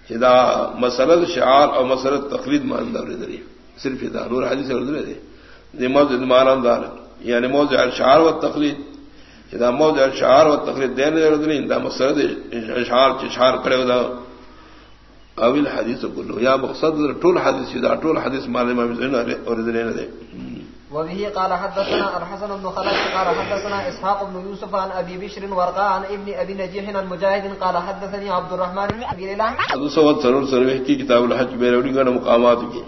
S2: چدا مسلط شعار اور مسلط تقلید ماندار دری صرف دا نور حدیث اور دے دے. موضوع مانام دار یعنی موضوع شعار و تقلید. چدا موضوع شعار و تقلید دے دے دا مسلط اشعار چشار کرے دا. اویل حدیث کلو یا مقصد ٹول حدیث دا ٹول حدیث مانے میں اور دے.
S1: وبه قال حدثنا الحسن بن خلف، قال حدثنا اسحاق بن يوسف عن ابي بشر ورقاء عن ابن ابي نجيح عن مجاهد قال حدثني عبد الرحمن بن ابي ليلى.
S2: ابو سعود سرور سروي کی کتاب الحج بیروی کا مقامات کی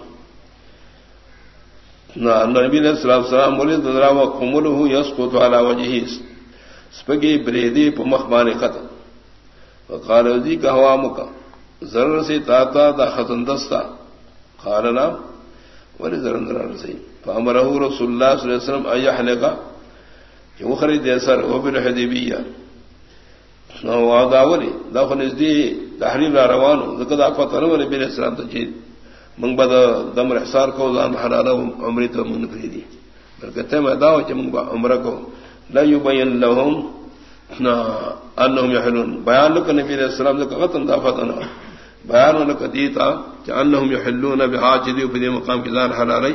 S2: نا نبی علیہ الصلوۃ والسلام ولید ذرا وقمله يسقط على وجهه. سپگی بریدی په مخ باندې وقال ذی کا ہوا مکا ضرر سے تا تا دا ختم دستا. قال نا ولی ضرر ضرر سے فامرہ رسول اللہ صلی اللہ علیہ وسلم ایہ حلقہ کہ وہ خرید دے سر وہ بن حدیبیہ وعداولی دا خنزدی تحریم را روانو ذکر دا فتنو ولی بین اسلام تجید منگ با دم رحصار کو زان حلالا عمری تو منگ فریدی بلکتے میں داو چی منگ با عمرہ کو لا یبین لهم انہم یحلون بیان لکا نبی علیہ السلام ذکر غطن دا فتنو بیان لکا دیتا کہ انہم یحلون بحاجدی و فدی مقام کی زان حلالی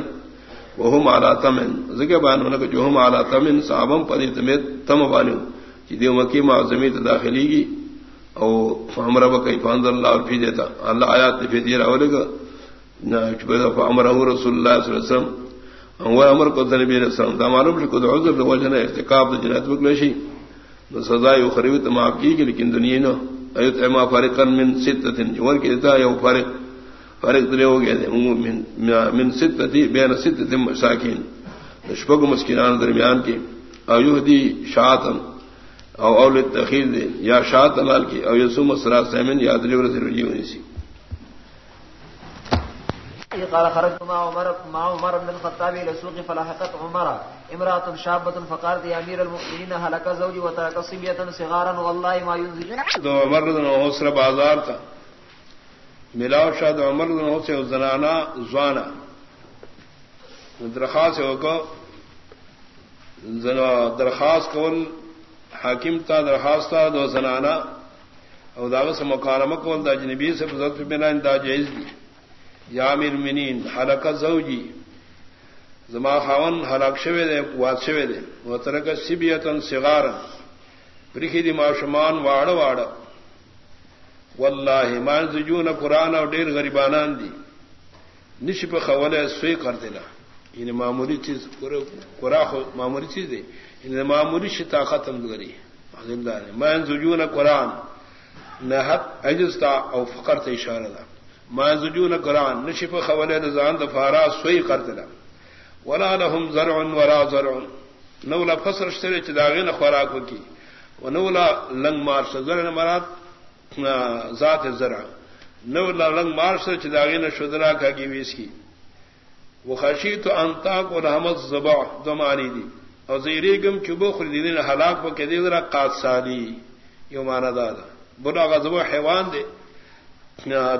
S2: وہ مالا تمن. ذکر بیان ہونا کہ جو ہم اعلیٰ تمن صابم پری تمت تم بانو جدی مکی معظمی داخلی گی او فہم رب کئی فاند اللہ فی دیتا۔ اللہ آیات فی دیر اول گا فامر رسول اللہ صلی اللہ علیہ وسلم۔ وہ امر کو نبی علیہ السلام۔ دا معلوم کہ عذر د وجہ ارتکاب د جنات بکلشی۔ سزا یو خریوت معاف کی گی، لیکن دنیا نو۔ ایت اما فارقن من ستتن۔ ور کی دا یو فارق۔ فارق درے ہو دے من ستتی بین ستت مساکین۔ شپگ مسکینان درمیان کی او یہدی شاعتن او اول التخیر دے۔ یا شاعت لال کی او یسوم سرا سیمن یا دلی ورث رجیونی سی
S1: قال خرجت مع عمر مع عمر بن الخطاب الى السوق فلاحقت عمر امراه شابه فقالت يا امير المؤمنين هلك زوجي وترك صبيه صغارا والله ما ينزل
S2: تو عمر بن عوسر بازار تھا۔ ملاو شاد عمر بن عوسر زنانا، زوانا. درخواست کو درخواست کول، حاکم تا درخواست تھا دو زنانا. او داغ سے مکالمہ کول، دا جنبی سے بزرگ بنا، دا جائز دی. یا منین، حلق زوجی. زما خاون حلق شوے دے واد شوے دے وہ ترک سبیتن سگار پرکھی دی معشمان واڑ واڑ واللہ مان زجون قرآن اور ڈیر غریبانان دی. نشپ خول سوئی کر دینا ان یعنی معمولی چیز قرا معمولی چیز دے ان یعنی معمولی شتا ختم گری مان زجون قرآن. نہ اجستا او فقر تے اشارہ دا. ما زجون قرآن. نشف خول نزان دفارا سوئی قرتنا ولا لهم زرع ولا زرع نولا فصر اشتري چداغين خوراكو کی. ونولا لنگ مارش زرع مرات ذات زرع. نولا لنگ مار سے مارش چداغين شدرا کا کی ویس کی. وہ خشی وخشیت انتاک ورحمت زبع دو معنی دی. او زیریگم چوبو خریدین حلاک و کدی ذرا قاد سالی یو معنی دادا بنا غزبو حیوان دے.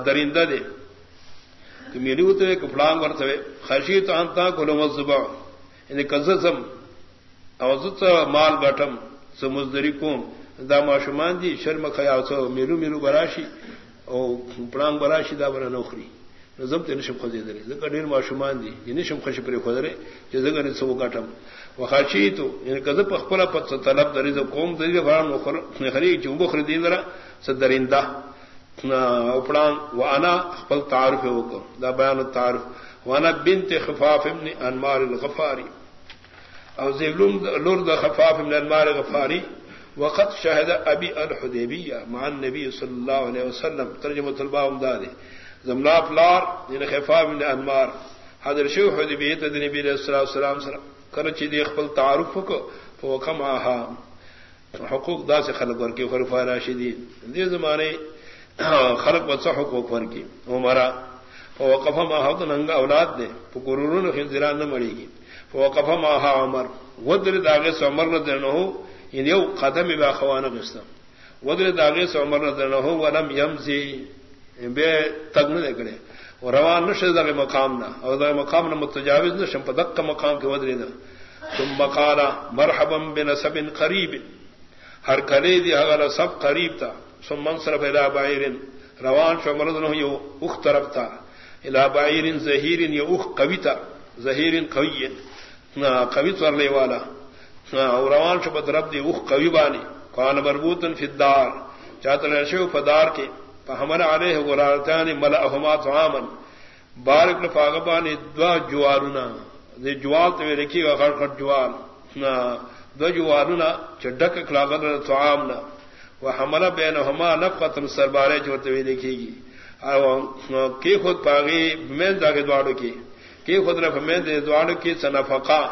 S2: درندہ دے. کہ میری ہوتے کپڑانگ ورتے خشی تو انتا کلو مذبا یعنی کزم اوزت مال گٹم سمزدری کوم. دا معشمان دی شرم خیا سو میرو میرو براشی او پڑانگ براشی دا برا نوخری نظم تے نشم خزی درے زکر دیر معشمان دی یہ نشم خش پر خدرے جو زکر نسو گٹم وخاشی تو. یعنی کزب اخبرا پت طلب دریز قوم دریز فران نخری چونگو خردین درا سدرندہ اپڑان وانا خپل تعارف وکړه دا بیان التعارف وانا بنت خفاف ابن انمار الغفاری. او زیلوم لور د خفاف ابن انمار الغفاری. وقت شهد ابي الحديبيه مع النبي صلى الله عليه وسلم. ترجمه الباب امداد زمنا فلار ان یعنی خفاف ابن انمار حضر شو حدیبیه ته نبی صلی الله علیه وسلم سره. کله چې دی خپل تعارف وکړه فوکماها حقوق داس خلق ورکی خلفای راشدین. دې زمانه خلق بچا حقوق ور کی عمرہ فوقف ما حد ننگا اولاد دے پکرورون خنزران نہ مڑی گی فوقف ما عمر. ودر داغه عمر نہ دنو ان یو قدم با خوانه غستا ودر داغه عمر نہ دنو ولم يمزي به تگ نہ کڑے اور روان نشه دغه مقام نہ او دغه مقام نہ متجاوز نہ شم پدک مقام کے ودر نہ ثم قال مرحبا بنسب قریب. ہر کلی دی اگر سب قریب تھا ثم منصرف الى بعير روان شو مرضنه يو اخ طرف تھا الى بعير زهير يو اخ قويتا زهير قوي نا، قوي ورلے والا او روان شو بدرب دی اخ قوي بانی. كان مربوطا في الدار. چاہتا شو فدار کے. فحمل عليه غرارتان ملأهما طعاما. بارک لفاغبانی دوا جوارنا. دی جوال تو رکھی گا خڑ خڑ جوال دو جوالنا چڈک کلاغر طعامنا. وہ حملہ بین سربارے چوتے ہوئے دیکھے گی. کی خود پاگی مین دا کے دوڑوں کی. کی خود رف مین دے دوڑوں کی سنفقا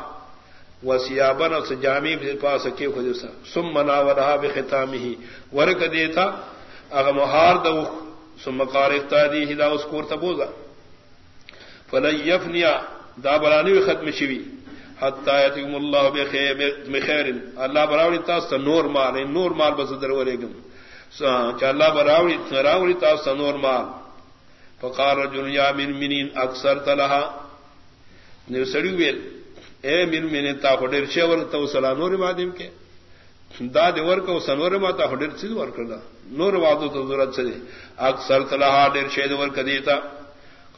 S2: و سیابن اور سجامی پاس کی خود سا۔ سم منا و رہا بختام ہی ورک دیتا اگر مہار دو سم کارتا دی ہدا اس کو تبوزا فلیفنیا دا برانی ختم شوی۔ حتا یتیم اللہ بخیر اللہ براوی تاس نور مال یعنی نور مال بس درورے گم۔ چا اللہ براوی راوی تاس نور مال۔ فقار رجل، یا من منین اکثر تلہا نے سڑی ویل۔ اے من منین تا خڈر شور تو سلا نور مادم کے دا دی ور کو سنور ما تا خڈر چیز ور کردا نور وادو تو ضرورت سے اکثر تلہا ڈر شید ور کدیتا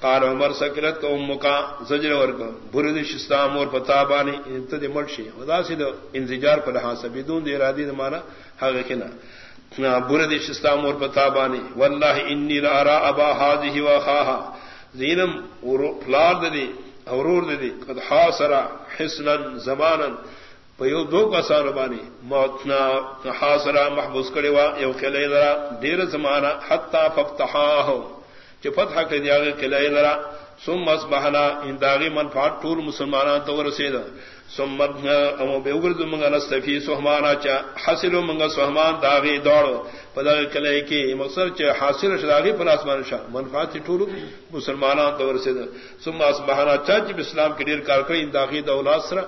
S2: قال عمر، سکرت کو امکا زجر ور ورک برد شستام اور پتا بانی انت دے مرشی ودا سید انزجار پر ہاں سبیدون دے ارادی دے مانا حق کنا برد شستام اور پتا بانی والله انی لا ارى ابا هذه واخاها زینم اور فلار دے اورور دے قد حاصر حسنا زمانا. پیو دو کا ساربانی موتنا حاصرا محبوس کرے وا. یو کلے لرا دیر زمانہ حتا ففتحا ہو چ فتح کے دیا کلے لرا ثم اصبحنا. ان داغی منفعت طول مسلمانان تو رسید ثم ام بیورد منگا نستفی سہمانا چا حاصل منگا سہمان داغی دوڑ پدا کلے کی مقصد چ حاصل شداغی پر اسمان شاہ منفعت طول مسلمانان تو رسید ثم اصبحنا چا جی جب اسلام کے دیر کار کریں داغی دولات سرا.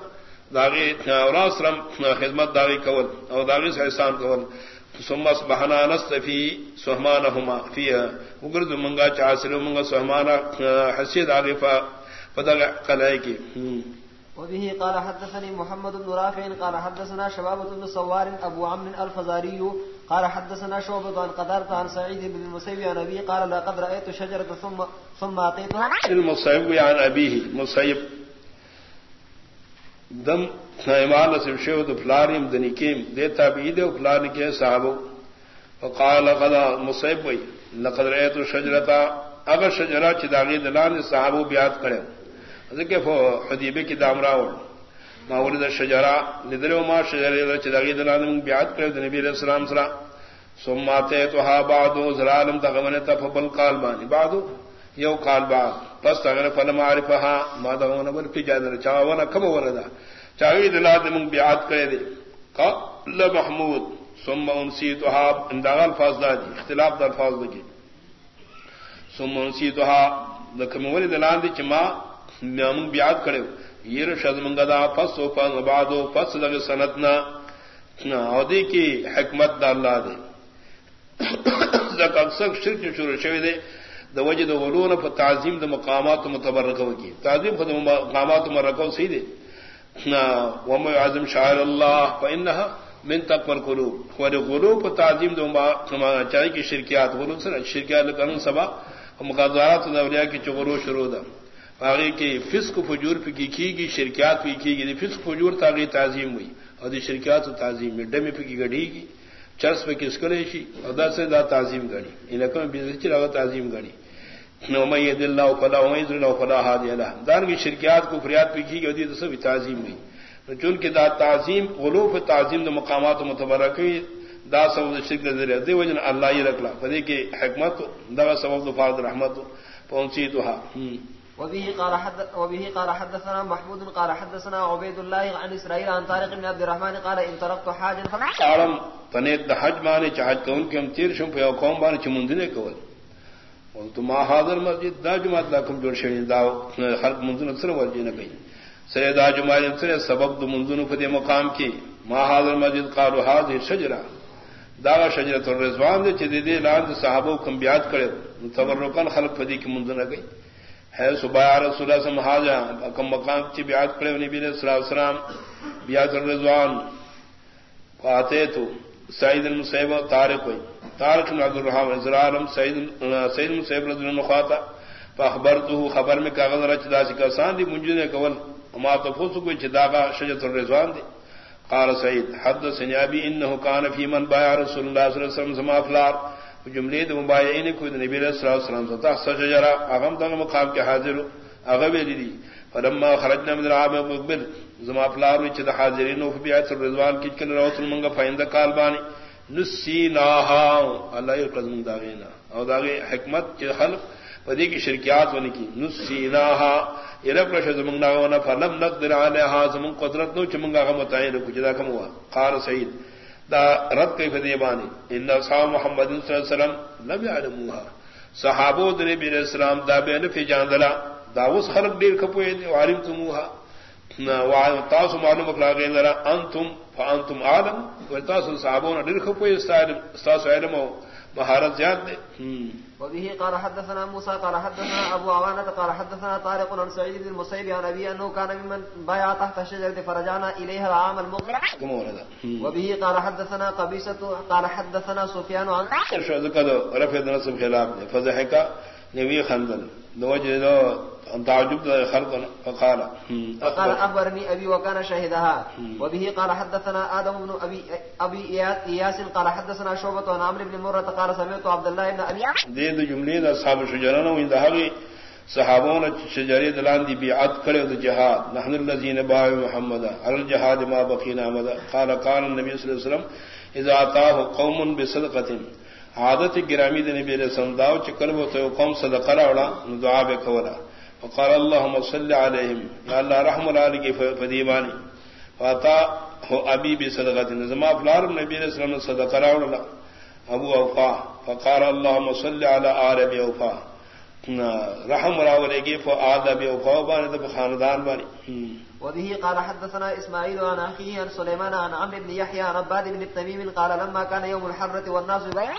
S2: داغی اوراسرم خدمت داغی کول او داغی سے احسان کول. ثم اصبحنا نستفی سہمانہما فیها وگرد منگا چاسر منگا سہمانا حسید داغی فا پدا قلعے کی
S1: وبه قال حدثني محمد بن رافع قال حدثنا شبابة بن صوار أبو عمرو الفزاري قال حدثنا شعبة عن قدرت عن سعيد بن المسيب عن أبيه قال لقد رأيت شجرة ثم ثم أعطيتها.
S2: المصيب عن أبيه. مصيب دم ایمان نصب شو دو فلاریم دنکیم دیتا بید و فلان کے صحابو. وقال قضا مصیب وی، لقد رأیت شجرتا. اگر شجرہ چی داغی دلان صحابو بیعت کرے. ذکر فو حدیبے کی دامراو ما ولد شجرہ لدر ما شجرہ چی داغی دلان بیعت کرے نبی علیہ السلام سلام ثم اتیتها بعدو، زرالم تغمنتا فبل قال بانی. بعدو؟ یو قال پس تغیر فلم عارفها ما دغمنا بل پی جادر چاوانا کم وردا چاوی دلاد من بیعات کرے قبل محمود. ثم انسیتها انداغ الفاظ دا دی. اختلاف دا الفاظ دا لگی ثم انسیتها لکم ولی دلان دی چما من بیعات کرے یہ رشد منگا دا پس و پس بعدو پس لگ سنتنا او دی کی حکمت دا اللہ دے۔ زکا اکسر شرک شروع شوی دے۔ دا وجہ دا غلون پا تعظیم دا مقامات متبرکو کی تعظیم خود مقامات مرکو سی دے۔ ومن عظم شاعر اللہ فإنها من تقوى القلوب۔ خود غلو پا تعظیم دا چاہی کی شرکیات غلو سر، شرکیات لکنن سبا مقادرات دا اولیاء کی چو غلو شروع دا۔ آگے کی فسق فجور پی کی کی گی شرکیات پی کی گی فسق فجور تاگی تعظیم ہوئی اور دی شرکیات تعظیم میں ڈمی پی کی گڑھی گی چرس پہ کس کرے شی ادا سے دا تعظیم گاڑی علاقوں میں تعظیم گاڑی نومئی دل فلا اللہ فلا ہاد اللہ دان کی شرکیات کو فریاد پہ کی گئی تو سب تعظیم ہوئی چون کے دا تعظیم، غلوف تعظیم دا مقامات و متبرک دا سبب شرک ذریعہ دے وجن اللہ یہ رکھلا فدی کی حکمت دا سبب فارد رحمت پہنچی تو ہاں
S1: وبه قال حدث وبه قال حدثنا محمود قال حدثنا عبيد الله عن اسرائيل عن طارق بن عبد الرحمن قال ان تركت حاجا
S2: فعلم تنيت حج معنی چاہت کون کہ ہم تیر شم پہ قوم بان چمندنے کول. قلت ما حاضر مسجد دا جماعت لكم جوڑ شین دا خلق منزن اکثر ورجی نہ گئی. سر دا جماعت سر سبب دو منزن فدی مقام کی. ما حاضر مسجد قالوا هذه شجرہ. دا شجرۃ الرضوان دے چدی دی لاند صحابہ کم بیعت کرے. تبرکان خلق فدی کی منزن گئی. ہے صبح رسول اللہ صلی اللہ کم مقام کی بیعت کرے، نبی صلی اللہ علیہ وسلم بیعت الرضوان فاتے تو سعید المصیب طارق ہوئی۔ طارق بن عبد الرحمن زرارم سعید سعید المصیب رضی اللہ عنہ فاخبرته خبر میں کاغذ رچ دا سی کسان دی، منجو نے کول ما تفوس کو چداغا شجرۃ الرضوان دی۔ قال سعید حدثني ابي انه كان في من بايع رسول الله صلى الله عليه وسلم سما فلار جملے دو مبایعین کو نبی صلی اللہ علیہ وسلم سے تحت شجرہ اغم تنگ مقام کے حاضر اغوی دی فلما خرجنا من العام مقبل، زما فلار وچ د حاضرین و بیعت الرضوان کی کل رسول منگا فیند قالبانی نسیناها اللہ یہ قدم داغینا او داغی حکمت کے خلق پدی کی شرکیات ونی کی نسیناها یہ رب رشد منگنا فلم نقدر علیہا زمن قدرت نو چمنگا غم متعین کو جدا کم ہوا قال سعید دا رد کئی فدی بانی؟ ان صاحب محمد صلی اللہ علیہ وسلم لم يعلموها صحابو در نبی علیہ السلام دا بین فی جاندلا، دا اس خلق دیر کپوئے دی وعلم تموها تاسو معلوم اکلا غیر لرا، انتم، فانتم عالم وتاسو صحابون دیر کپوئے استاسو علم مہارت زیاد دے
S1: وبه قال حدثنا موسى قال حدثنا ابو عوانة قال حدثنا طارق عن سعيد بن المسيب عن ابي انه كان ممن بايع تحت الشجرة فرجعنا اليها العام المقبل وبه قال حدثنا قبيصة قال حدثنا سفيان عن
S2: شو ذكر رفع نصب خلاف فضحك نبي خندل. نوجه تعجب خلق فقال.
S1: فقال اخبرني ابي وكان شهدها وبه قال حدثنا ادم بن ابي ابي اياس قال حدثنا شعبة عن عمرو بن مرة قال سمعت عبد الله بن ابي
S2: دي دو جملے اصحاب شجران و اندهاغي صحابون شجری دلان دی بیعت کرے تو جہاد نحن الذين باع محمد على الجهاد ما بقينا مدى. قال قال النبي صلى الله عليه وسلم اذا اتاه قوم بصدقه عادت گرامی دے نبی علیہ السلام داو چکل وہ تو قوم صدقہ راوڑا دعا بے کولا. وقال اللهم صل عليهم. يا الله رحم عليك فديماني فاتا هو ابي بصدقه نظام فلار نبی علیہ السلام صدقہ راوڑا ابو اوفا فقال اللهم صل على عربي اوفا رحم راولے گی فو آدب او بان خاندان بانی
S1: وبه قال حدثنا اسماعيل عن اخيه عن سليمان عن عمرو بن يحيى عن عباد بن التميم قال لما كان يوم الحرة والناس بيع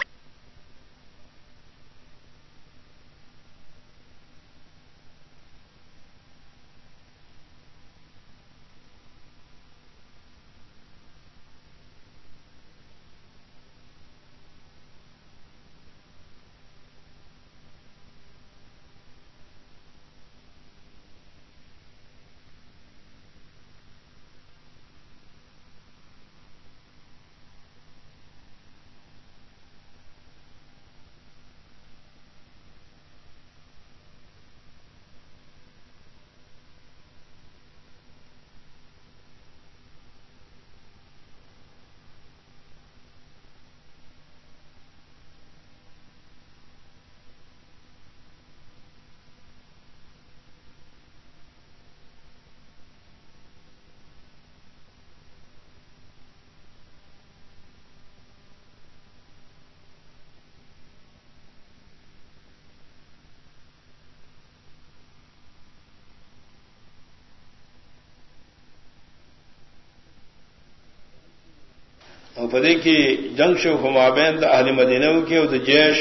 S2: فدے کی جنگ شو فمابین دا اہل مدینہ کی او دا جیش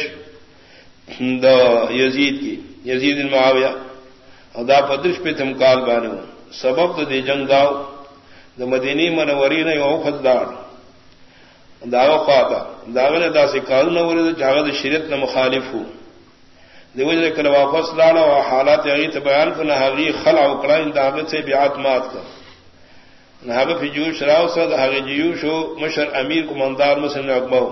S2: دا یزید کی، یزید معاویہ۔ او دا پدرش پہ تمکال بانو سبب دا دی جنگ داو، دا مدینی منوری نے او خددار داو خواتا داغنے دا سی کارو نوری دا جاغد شریعت نا مخالف ہو۔ دی وجہ کل واپس لانا و حالات اغیت بیان کنا حقی خلع وکڑا ان داغت سے بیعات مات کر۔ نہ فی جوش راو سد حق جیوش ہو، مشر امیر کو مندار مسلم اکبر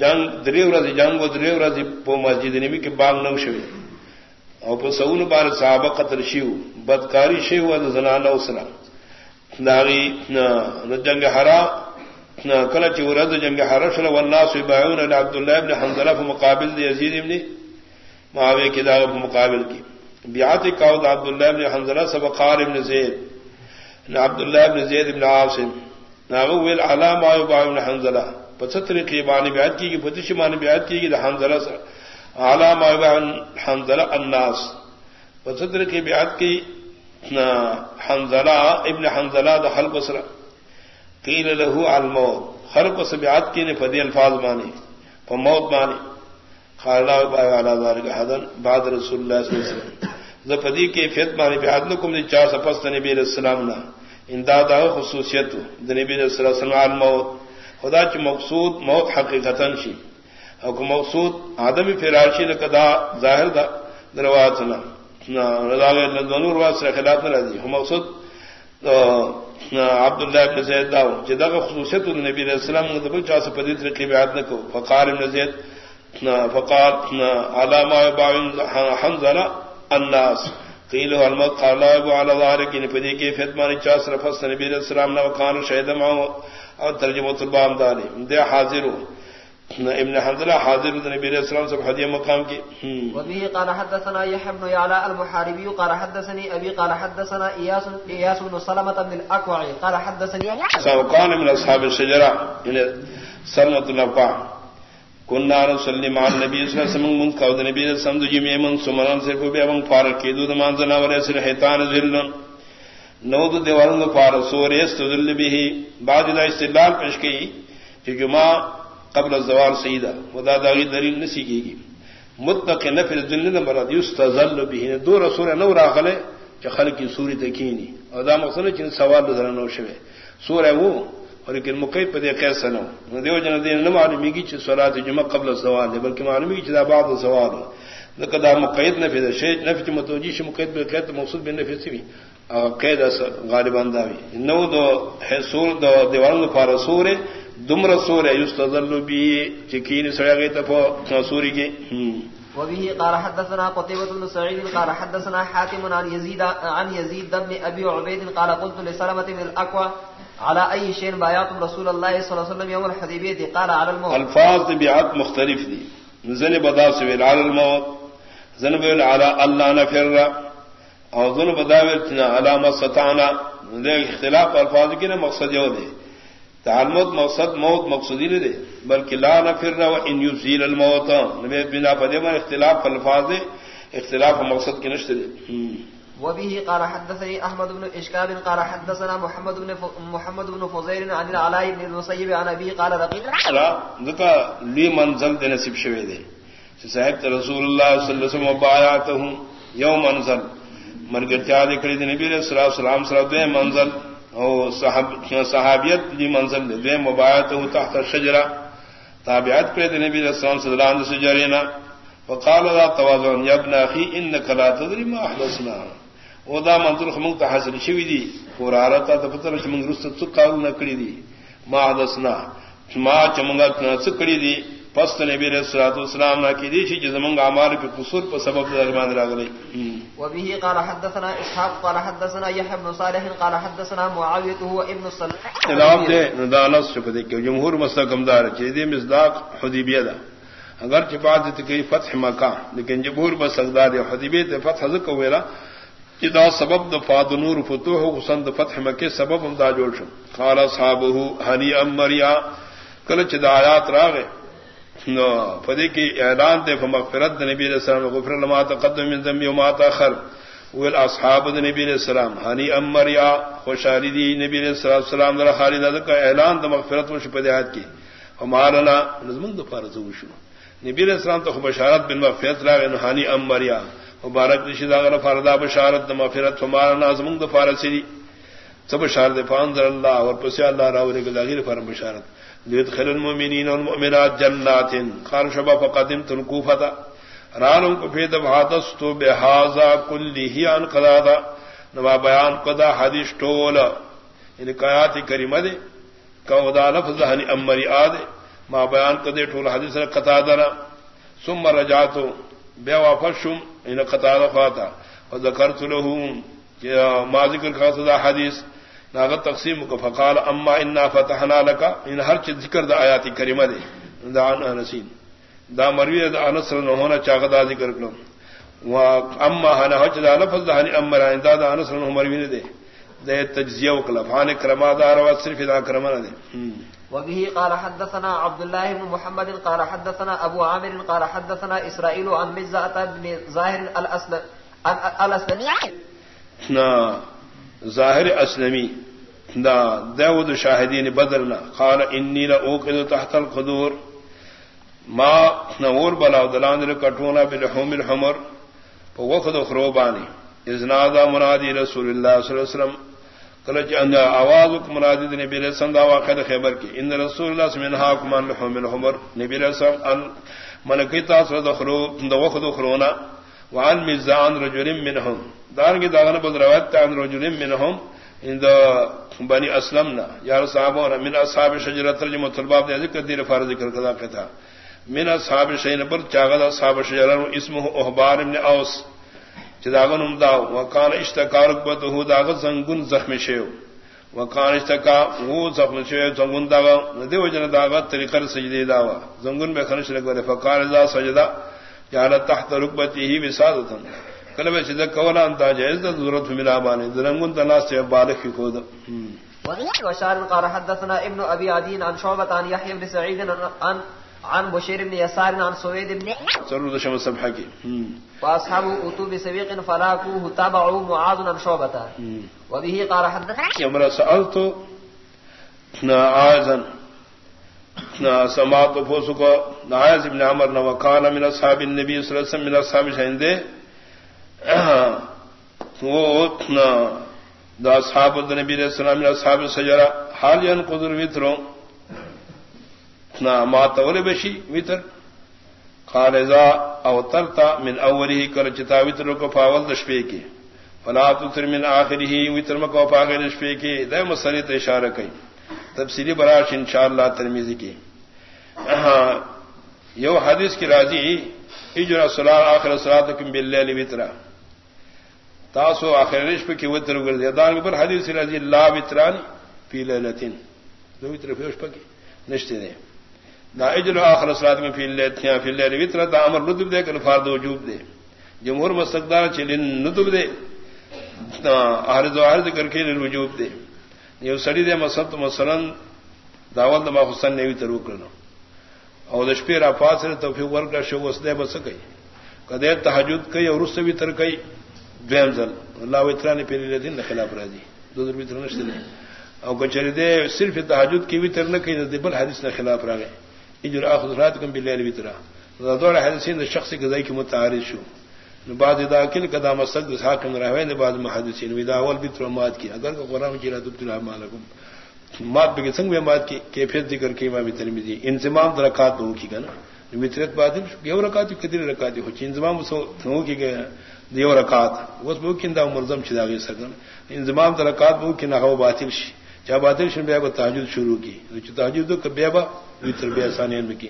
S2: جنگ، دریو رضی جنگ و دریو رضی پو مسجد نبی کے باغ نو شوی۔ او پو سون بار صحابہ قتل شیو، بدکاری شیو و زنان اسنا داغی جنگ حرا کل چی ورد جنگ حرا شل والناس یباعون علی عبداللہ ابن حنظلہ فی مقابل دی یزید ابن معاویہ کی داغ مقابل کی۔ بیعت قاود عبداللہ ابن حنظلہ سبقار ابن زید۔ عبد الله بن زید بن عاصم ناغو ویل علامہ ابا بن حنزلہ پچھتر کی بانی بیعت کی کہ فتش مانی بیعت کی کہ حنزلہ سر. علامہ ابا حنزلہ الناس. پچھتر کی بیعت کی؟ حنزلہ ابن حنزلہ دا خلق سر. قیل له الموت خلق سے بیعت کی نے فدی الفاظ مانی فموت مانی خاللہ ابا علی ذلك حدن بعد رسول اللہ صلی اللہ علیہ وسلم. زفدی کی فیت مانی بیعت نکم دی چار سپست نبی علیہ السلام نا امداد خصوصیت نبی صلی اللہ علیہ وسلم موت خدا چ مقصود موت حقیقتا شی او کو مقصود آدمی فراشی لقدا ظاہر دا دروات نا رضا نور واسر خلاف نہ رضی ہم مقصود عبداللہ ابن زید داو جدا کا خصوصیت نبی علیہ السلام نے تو چا سے پدی طریقے بیعت نہ کو فقار ابن زید فقار علامہ باون حنزلہ الناس. قیل الموت قال ابو على ذلك ان پدی کی فتمانی چا صرف نبی علیہ السلام نے وکان شہید ما اور ترجمہ البام دانی دے حاضر ابن حضرہ حاضر نبی علیہ السلام سے حدیث مقام کی.
S1: وبه قال حدثنا يحيى بن يعلى المحاربي قال حدثني ابي قال حدثنا اياس اياس بن سلمة بن الاكوع قال حدثني
S2: سوقان من اصحاب الشجره ان سلمة الاكوع کنہ رسلی مال نبی صلی اللہ علیہ وسلم من قود نبی صلی اللہ علیہ وسلم جمعی من سمران صرف بے من فارق کی دو دود مانزنا ورسل حیطان ذلن نود دیوارن فارق سور استدل بھی بعد دا استدلال پیش کی کہ جمعہ قبل الزوار سیدہ ودا داغی دلیل نسی کی گی۔ مطلق نفر ذلن مراد یستظل بھی دو رسول نو راغلے کہ خلق کی سوری تکینی۔ اور دا مقصد چن سوال در نو شوے۔ سورہ وہ اور لیکن مکئی پدے کیسا نو؟ دیو جن دین نہ معلومی کی چھ صلات جمعہ قبل الزوال ہے، بلکہ معلومی کی چھ بعد الزوال لقد مقید نہ فی شیء نفی چھ متوجی چھ مقید بل کہتے مقصود بن نفی سی قید اس غالبان داوی نو دو ہے سور دو دیوان فار سور دمر سور یستذل بی چکین سڑا گئی تو سوری کی
S1: وبه قال حدثنا قتيبة بن سعيد، قال حدثنا حاتم عن يزيد عن يزيد بن ابي عبيد، قال قلت لسلمة بن الاقوى على اي شيء بايعتم رسول الله صلى الله عليه وسلم يوم الحديبيه قال على الموت.
S2: الفاظ بیعت مختلف دی زن بدا سویل على الموت زن بیل على الله نفر او زن بدا ویل على ما استطعنا. ذلك اختلاف الفاظ کی مقصد یہ دے تعلمت مقصد، موت مقصدی نے دے بلکہ لا نہ پھر رہا ان یوزیل الموت بنا پدے میں اختلاف الفاظ اختلاف مقصد کی نشتے دے
S1: وبه قال حدثني احمد بن اشكاب قال حدثنا محمد بن ف... محمد بن فضيل عن العلاء بن المسيب عن ابي قال رقيق
S2: ذکا لی منزل دے نصیب شوی دے صاحب رسول اللہ صلی اللہ علیہ وسلم وبایعته یوم منزل مرگتیا دے کڑی نبی علیہ الصلوۃ والسلام صلی اللہ منزل او صحابیت دی منزل دے. دے تحت الشجرہ. تابعت پر نبی صلی اللہ علیہ وسلم سے وقال لا تواضع يا ابن اخي انك لا تدري ما احدثنا. ودا منظور خمون تحصل شوی دی قرارتا تفتر من رست څکاو نکړی دی ما احدثنا ما چمنگا څکړی دی پس نبی علیہ الصلوۃ والسلام نے کی دی چھ زمنگ اعمال کے قصور پر سبب درمان راغلی
S1: و به قال حدثنا اسحاق قال حدثنا يحيى بن صالح قال حدثنا معاويه هو ابن الصلاه
S2: جناب دے ندانس شپ دے کہ جمہور مستقم دار چھ دی مصداق حدیبیہ دا اگر چھ بعد تکی فتح مکہ لیکن جمہور مستقدار حدیبیہ تے فتح ذکر ویلا جدا سبب د فاد نور فتوح حسن د فتح مکہ سبب ہم دا جوڑ شم۔ قال اصحابہ، ہنی امریا کل چھ آیات راغے نو فدی کی اعلان دے، فمغفرت نبی علیہ السلام، غفر لما تقدم من ذنبی وما تاخر ویل اصحاب نبی علیہ السلام، ہنی امر یا خوشحالی دی نبی علیہ السلام در خالد کا اعلان دا مغفرت وش پدیات کی۔ ہمارا نظم دو فارز وشو نبی علیہ السلام تو بشارت بن مغفرت لا ہنی امر یا مبارک رشید اگر فردا بشارت دا مغفرت ہمارا نظم دو فارز دی۔ سب بشارت فانزل اللہ اور پسی اللہ راولی کے لاغیر فرم بشارت۔ ليدخل المؤمنين والمؤمنات جنات قال شبا فقدمت الكوفة رالوں کو پھر دفعاتست بهذا كله عن قضاء نما بیان قضا حدیث ٹول۔ یعنی قیات کریمہ دے۔ کہ دا لفظ ہنی امری آد۔ ما بیان قدے ٹول حدیث قطا دنا ثم رجعت بے وافشم ان قطا فاتا وذكرت له ما ذکر کا حدیث ناغت تقسیم کو فقال اما انا فتحنا لك ان ہر چیز ذکر دا آیات کریمہ دے دا انسین دا مروی دا انس نہ ہونا چاغدا ذکر کرو و اما ہنا حج دا لفظ دا ہنی امر دا دا انس نہ مروی دے۔ دے تجزیہ وکلا۔ فان کرما دا رو صرف دا کرما دے۔
S1: وبه قال حدثنا عبد الله بن محمد قال حدثنا ابو عامر قال حدثنا اسرائيل عن مزعه بن ظاهر الاسلم الاسلمي
S2: نعم ظاہر اسلمی دا داود شاہدین بدرنا. قال انی لاوقد تحت القدور. ما نور بلا دلان کٹونا بالحوم الحمر. وقد خروبانی. ازنادا منادی رسول اللہ صلی اللہ علیہ وسلم کلچ ان آواز منادی نبی علیہ السلام دا واقع خیبر کی ان رسول اللہ صلی اللہ علیہ وسلم لحوم الحمر نبی علیہ السلام ان منکتا صلی خروب دا وقد خرونا وعن مزان رجل منهم. دار کی داغن بد روایت عن رجل منهم، عند بني اسلمنا یا صحابہ من اصحاب شجرہ ترجمہ الباب نے ذکر دیر فرض ذکر کذا کہتا من اصحاب شین پر چاغد اصحاب شجرہ اسمه احبار ابن اوس. چداغن امدا وکان اشتکار رکبته داغ زنگن زخم شیو. وکان اشتکا وہ زخم شیو زنگن داغ دیو جن داغ طریقہ سجدے داوا زنگن میں خنش لگا فقال اذا سجدا جعل تحت ركبته وسادة کله به چې کولا انت جائز ده ضرورت ملا باندې درنګون تناس ته بالغ کو ده
S1: وشار قال حدثنا ابن ابي عدي عن شعبة عن يحيى بن سعيد عن عن بشير بن يسار عن سويد بن
S2: سرود شمس سبحكي
S1: واصحاب اتوب سبيق فراكوه تابعوا معاذ عن شعبة وبه قال حدثنا
S2: يمر سألت عايزا سماعت فوسو کو نایز ابن عمر نہ وکان من اصحاب النبي صلی اللہ علیہ وسلم من اصحاب شہندے۔ وہ دا اصحاب النبی علیہ السلام من اصحاب سجرا حال ین قدر وترو نہ ما تول بشی وتر قال اذا اوترتا من اوله کر چتا وتر کو فاول دشپے کی فلا تتر من اخره وتر مکو پاگے دشپے کی دے مسری اشارہ کئی تفصیلی براش ان شاء اللہ ترمیزی کی یو حدیث کی راضی اجرا سلام آخر سلاد کم بل وطرا تاسو آخر رشپ کی وطر گردیا دان پر حدیث راضی لا وطران فی لیلتین دو وطر فی اشپا کی نشتے دے دا اجر آخر سلاد میں فی لیلتین فی لیل وطرا دا عمر ندب دے کر فارد وجوب دے۔ جمہور مستقدار چلین ندب دے۔ آہر دو آہر ذکر کے وجوب دے۔ یہ سڑی دے مسلط مسلن داول دما حسن نے بھی ترو کرنا اور دشپیر افاظ نے توفیق ورک شو اس دے بس گئی کدے تحجد کئی اور اس سے بھی تر کئی۔ دویم زل اللہ وطرا نے پھر لیتے نہ خلاف راضی۔ دو در بھی نشتے نہیں اور کچری دے صرف تحجد کی بھی تر نہ کہیں بل حدیث نہ خلاف رہ گئے اجر آخرات کم بھی لے وطرا دوڑا حدیثین شخص گزائی کی متعارض شو. بعد ادا کل قدا مسد حاکم رہے نے بعد محدثین. ودا اول بھی مات کی. اگر قرآن کی رات عبد مات بگے سنگ میں مات کی کیفیت ذکر کی امام ترمذی انضمام درکات ہو کی گنا. وطرت بعد یو رکعت کتنی رکعت ہو چ انضمام ہو کی گیا. دیو رکعت. اس بو کیندا مرزم چدا گے سگن انضمام درکات بو کی نہ ہو باطل شی. چا باطل شن، بیا تہجد شروع کی. تہجد کو بیابا وطر بیا ثانین میں کی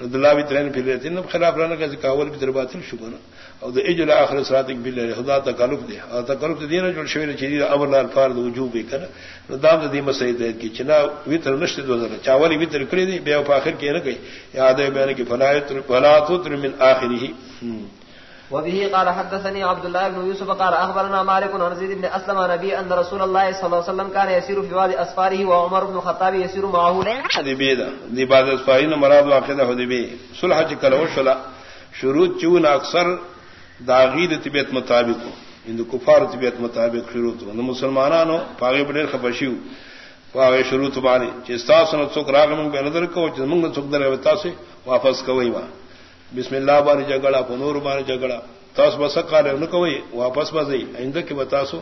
S2: اللہ بھی ترین پھر رہتے ہیں خلاف رہنا کا کاول بھی درباطل شکر اور اجل آخر سرات بل خدا تکالف دے اور تکالف دے نا جو شویر چیز امر لال فار وجوب بھی کر دام دی مسعید کی چنا ویتر نشت دو ذرا چاولی ویتر کڑی دی بے فاخر کی نہ کہی یاد ہے میں نے کہ فلایت فلات من اخره
S1: وبه قال حدثني عبد الله بن يوسف قال اخبرنا مالك بن زيد بن اسلم نبي ان رسول الله صلى الله عليه وسلم كان يسير في وادي اسفاره وعمر بن الخطاب يسير معه.
S2: هذه دي بعد اسفارين مراد واقعه هذه صلح كلو شلا، شروط چون اکثر داغید طبیعت مطابق ہندو کفار طبیعت مطابق شروع تو مسلمانانو پاگے بڑے خبشیو پاگے شروع تو بانی۔ چستا سن چک راگ منگ بے نظر کو منگ چک در وتا سے واپس کوئی وا بسم اللہ بانی جگڑا پنور بانی جگڑا۔ تاس بس کار ان کوئی واپس بزئی آئندہ کی بتاسو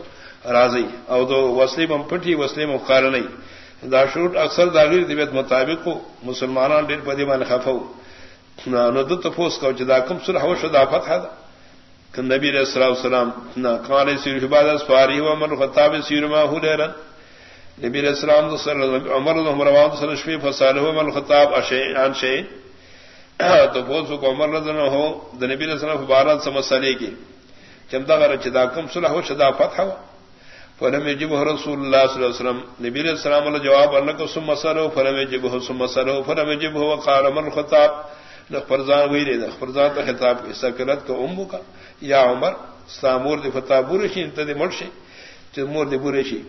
S2: راضی۔ او دو وسلیم ہم پٹھی، وسلیم کار نہیں دا شروط اکثر داغیر طبیعت مطابق کو مسلمانان ڈیر پدی مان خفو نو دت فوس کو جدا کم صلح و شدا فتح دا۔ نبی علیہ السلام السلام نہ کان سیر بعد اسفاری و عمر خطاب سیر ما هو لیرا نبی علیہ السلام صلی اللہ علیہ عمر بن مروان صلی اللہ علیہ وسلم فصالح عمر خطاب اشیان شیء تو بہت کو عمر رضی اللہ ہو نبی علیہ السلام مبارک سے مسئلے کی چمدا کر چدا کم صلح و شدا فتح ہو فلم يجب رسول الله صلى الله عليه وسلم. نبی علیہ السلام نے جواب اللہ انکو ثم مسرو فلم يجب ثم مسرو فلم يجب هو قال عمر خطاب فرزان وہی رہے فرزان کا خطاب کی سکرت کا امو کا یا عمر سامور دی فتح بورشی انت دی مرشی مور دی بورشی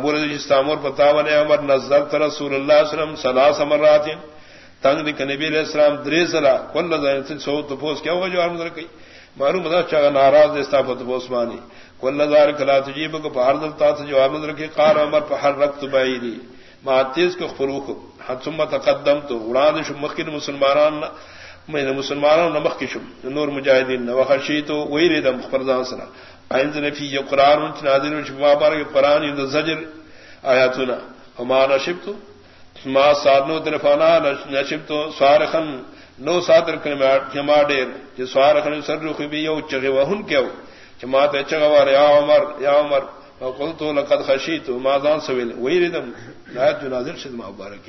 S2: مور دی سامور پتاون عمر نزل رسول اللہ صلی اللہ علیہ وسلم سلاس مرات تنگ دی نبی علیہ السلام دری سلا کل زین سو تو کیا ہوگا جو عرض رکھی معلوم دا چاہا ناراض دے ستافت مانی کل زار کلا تجیب کو پہاڑ دلتا سے جو عرض رکھی قار عمر پہاڑ رکت بائی ما تیز کو فروخ حتم تقدم تو اڑان شمخ کی مسلمانان میں نے مسلمانوں نمک کی شم. نور مجاہدین وخشی تو وہی رے دم فرزان سنا عند نفی یہ قرآن نازل شبا بار کے قرآن یہ زجر آیاتنا ہما نشب تو ما سادنو درفانا نشب تو سارخن نو ساتر کما ڈیر جو سارخن سر رخ بھی یو چگے وہن کیو. چما تے چگوار یا عمر یا عمر. قلت لقد خشيت ما ذان سويل ويردم لا تنازل شد ما بارك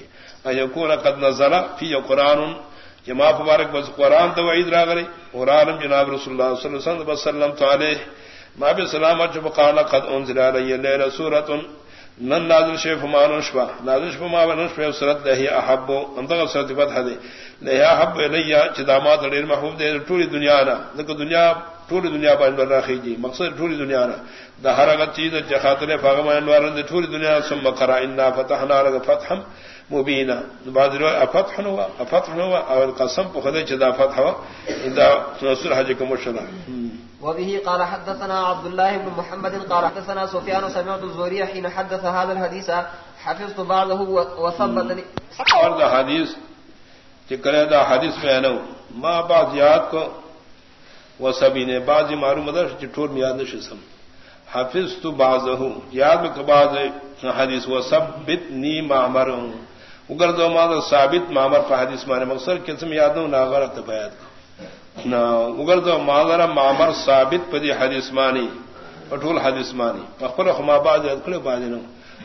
S2: ان يكون قد نزل في قران جما مبارک بس قرآن تو عید را گئی اور جناب رسول اللہ صلی اللہ علیہ وسلم تو علیہ. ما بھی سلامت جب قال قد انزل علی لیل سورۃ نن نازل شیف ما نشبا نازل شیف ما نشبا سورۃ لہی احب انت سورۃ فتح دے لہی احب الی چدامات دیر محبوب دے پوری دنیا نا. کہ دنیا پوری دنیا پر انور راخی جی مقصد پوری دنیا نا. دا ہر اگر چیز خاطر فاغم انوار دے پوری دنیا ثم قرا انا فتحنا لك فتحا مبینہ بعض رو افتح ہوا افتح ہوا اور قسم پہ خدے چدا فتح ہوا اندا رسول حج کو مشنا
S1: وبه قال حدثنا عبد الله بن محمد قال حدثنا سفيان سمعت الزهري حين حدث هذا الحديث. حفظت بعضه وثبتني
S2: اور دا حدیث کہ دا حدیث میں ما بعض یاد کو وہ نے بعض معلوم مدر چٹور میں یاد نہیں سم. حافظ تو یاد میں کباز حدیث وہ سب بت اگر دو مادر ثابت مامر کا حدیث مانے مقصد قسم یاد ہوں نہ غلط بیات اگر دو مادر مامر ثابت پدی حدیث مانی پٹول حدیث مانی۔ اخبر خما باز کھڑے باز نو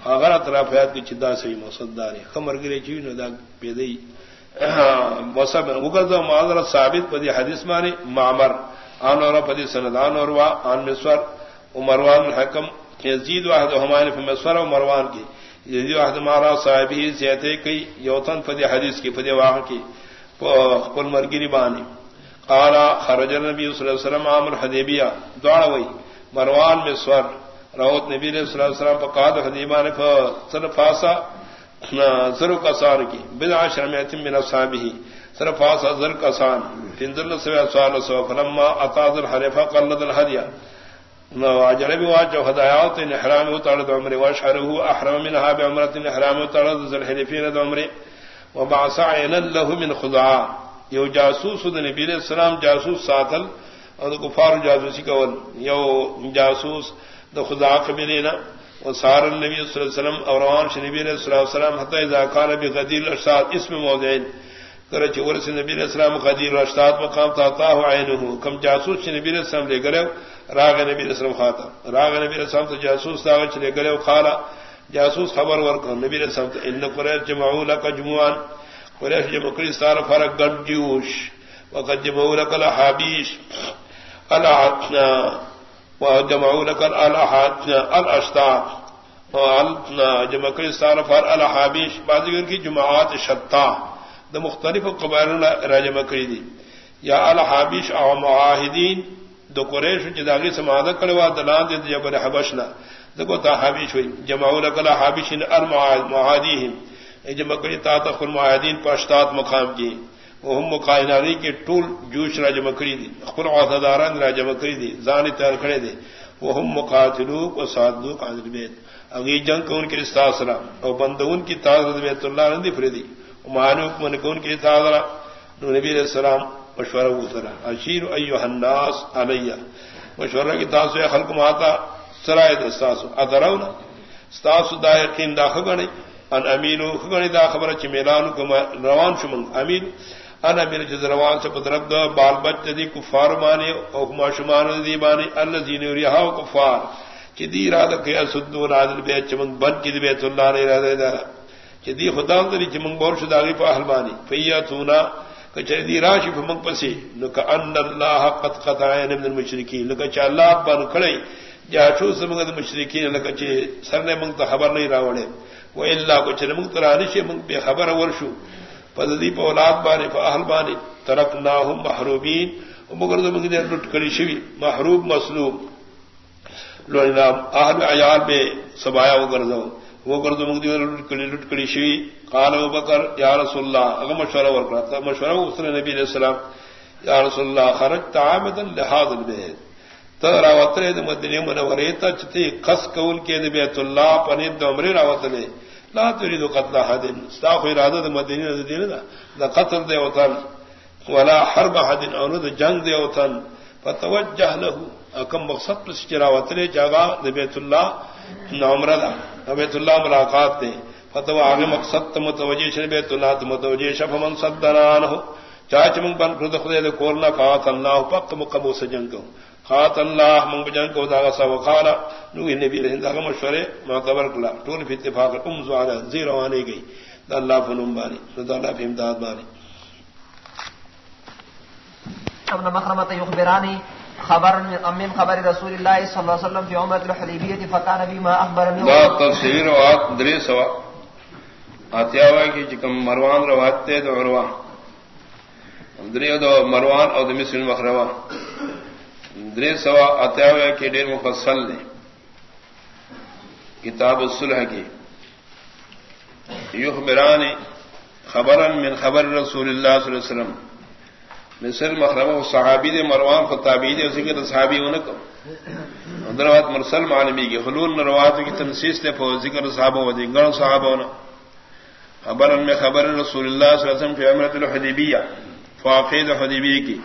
S2: اگر اطراف یاد کی چدا سے مقصد داری خمر گرے چیز نو دا پیدئی معذرت ثابت پدی حدیث مانی معمر آن اور پدی سندان اور وا، آن مسور مروان الحکم۔ یزید واحد ہمارے یعنی مسور و مروان کی۔ یزید واحد مارا صاحبی زیتے کی، یوتن پدی حدیث کی، پدی واہ کی قل مرگری بانی۔ قال خرج النبي صلى الله عليه وسلم عام الحديبيه دوڑ وئی مروان مسور روت نبی صلی اللہ علیہ وسلم فقاد حدیبہ نے فاسا زر کسان کی بدا شرمیت من اصحابه. صرف آسا زر کسان. فندل سوی سوال سو فلما اتاز الحرفہ قلد الحدیہ جنبی واجو ہدایات ان احرام اتارد عمر واشعره احرم منها بعمرت ان احرام اتارد ذل حلفین عمر وبعث عینا له من خضعا. یو جاسوس د نبی علیہ السلام جاسوس ساتل اور کفار جاسوسی کول. یو جاسوس د دو خضعا قبلینا وصار النبي صلى الله عليه وسلم اور روان نبی علیہ الصلوۃ والسلام حتى اذا كان بغدير الارشاد اسم موضعين کرچ ورس نبی علیہ السلام غدیر الارشاد مقام تا تا عینه. کم جاسوس نبی علیہ السلام لے گرے راغ نبی علیہ السلام خاطا راغ نبی علیہ السلام تو جاسوس تا چلے گرے قال، جاسوس خبر ور نبی علیہ السلام ان قریش جمعوا لك جمعان. قریش جمع کری سار فرق گڈ جوش وقد جمعوا لك الاحابيش الا وجمعوا لك الاشتاق جمع کری سار فر الاحابيش بعض کی جماعات شتا دا مختلف قبائل راجمع کری دی یا الحابش او معاہدین دو قریش جداغی سمادہ کروا دلان دی جبر حبشنا. دکو تا حابش ہوئی جمعو لك لکل حابشن المعادیہم جمع کری تا تخل معاہدین پاشتات مقام کی۔ وهم مقائنانی کے ٹول جوش راجمع کری دی اخبر عہدداران راجمع کری دی، زانی تیار کھڑے دی۔ وهم مقاتلوک و صادوک عدل بیت۔ اگی جنگ کو ان کے استاسلام او بندون کی تازد بیت اللہ رندی فردی مانوک من کون کی تاغرا نو نبی علیہ السلام مشورہ اترا اشیر ایوہ الناس علیہ۔ مشورہ کی تاسو خلق ماتا سرائے دستاسو ادرونا ستاسو دا یقین دا خگنی ان امینو خگنی دا خبر چی میلانو کم روان شمن امین، ان امین چیز روان سے پترک دا بال بچ دی، کفار مانی او کما شمان دی بانی اللہ زینی ریحاو کفار. چی دی رادہ کیا سدو رادل بیت چمن بن کی دی بیت اللہ نے رادہ دا. چی دی خدا دری چ منگ بور شداغی پا احلبانی فیا تونا کچھ دی راشی پا منگ پسی لکا ان اللہ قد قطعین من المشرکین. لکا چا اللہ بان کھڑی جاشو سمنگ دا مشرکین لکا چا سر نے منگ تا خبر نہیں راوڑے و اللہ کچھ منگ ترانشی منگ بے خبر ورشو پا دی پا اولاد بانی پا احلبانی ترکناہم محروبین و مگر دا منگ دیر لٹ شوی۔ محروب مسلوب لوڑی اہل عیال میں سبایا وگرزو وہ کر دوں کڑی لٹ کڑی شوی۔ قال ابو بکر، یا رسول اللہ، اگر مشورہ ورکڑا تھا، مشورہ اس نبی علیہ السلام۔ یا رسول اللہ خرج تعامدا لهذا البيت ترى وتر مدینہ منورہ تا چتی قص قول کے بیت اللہ پنی دمر راوتلے۔ لا تريد قتل احد استاخ ارادہ مدینہ دین دا قتل دے وطن ولا حرب احد اور جنگ دے وطن فتوجہ له. کم مقصد پر چراوتلے جگہ بیت اللہ نمرہ بیت اللہ ملاقات دیں فتو آگے مقصد متوجہ شر بیت اللہ متوجہ شف من صدران ہو چاچ منگ بن خود خدے کولنا خات اللہ پک مقبو سے جنگ خات اللہ منگ جنگ کو داغا سا وقالا نوی نبی رہن داغا مشورے معتبر کلا طول فی اتفاق ام زوالا زیر آنے گئی دا اللہ فنم بانی دا اللہ فی امداد بانی.
S1: ابن مخرمت یخبرانی خبر من خبر رسول الله صلى الله عليه وسلم في عمره الحديبيه فكان بما اخبرني
S2: لا تفسير وات دري سوا. اتیا ہوا کہ جکم مروان روات تے دو عروا دري دو مروان او د مسلم مخروا دري سوا اتیا ہوا کہ ډیر مفصل دے کتاب الصلح کی۔ یخبران خبرا من خبر رسول الله صلی اللہ علیہ وسلم۔ مثل مخرم صحابی دے مروان کو تابی دے، اسی کے صحابی ان کو اندروات مرسل معلومی کی حلول روات کی تنسیس نے ذکر صحابہ و دنگڑ صحابہ نے خبر میں خبر رسول اللہ صلی اللہ علیہ وسلم فی عمرت الحدیبیہ فاقید حدیبی کی۔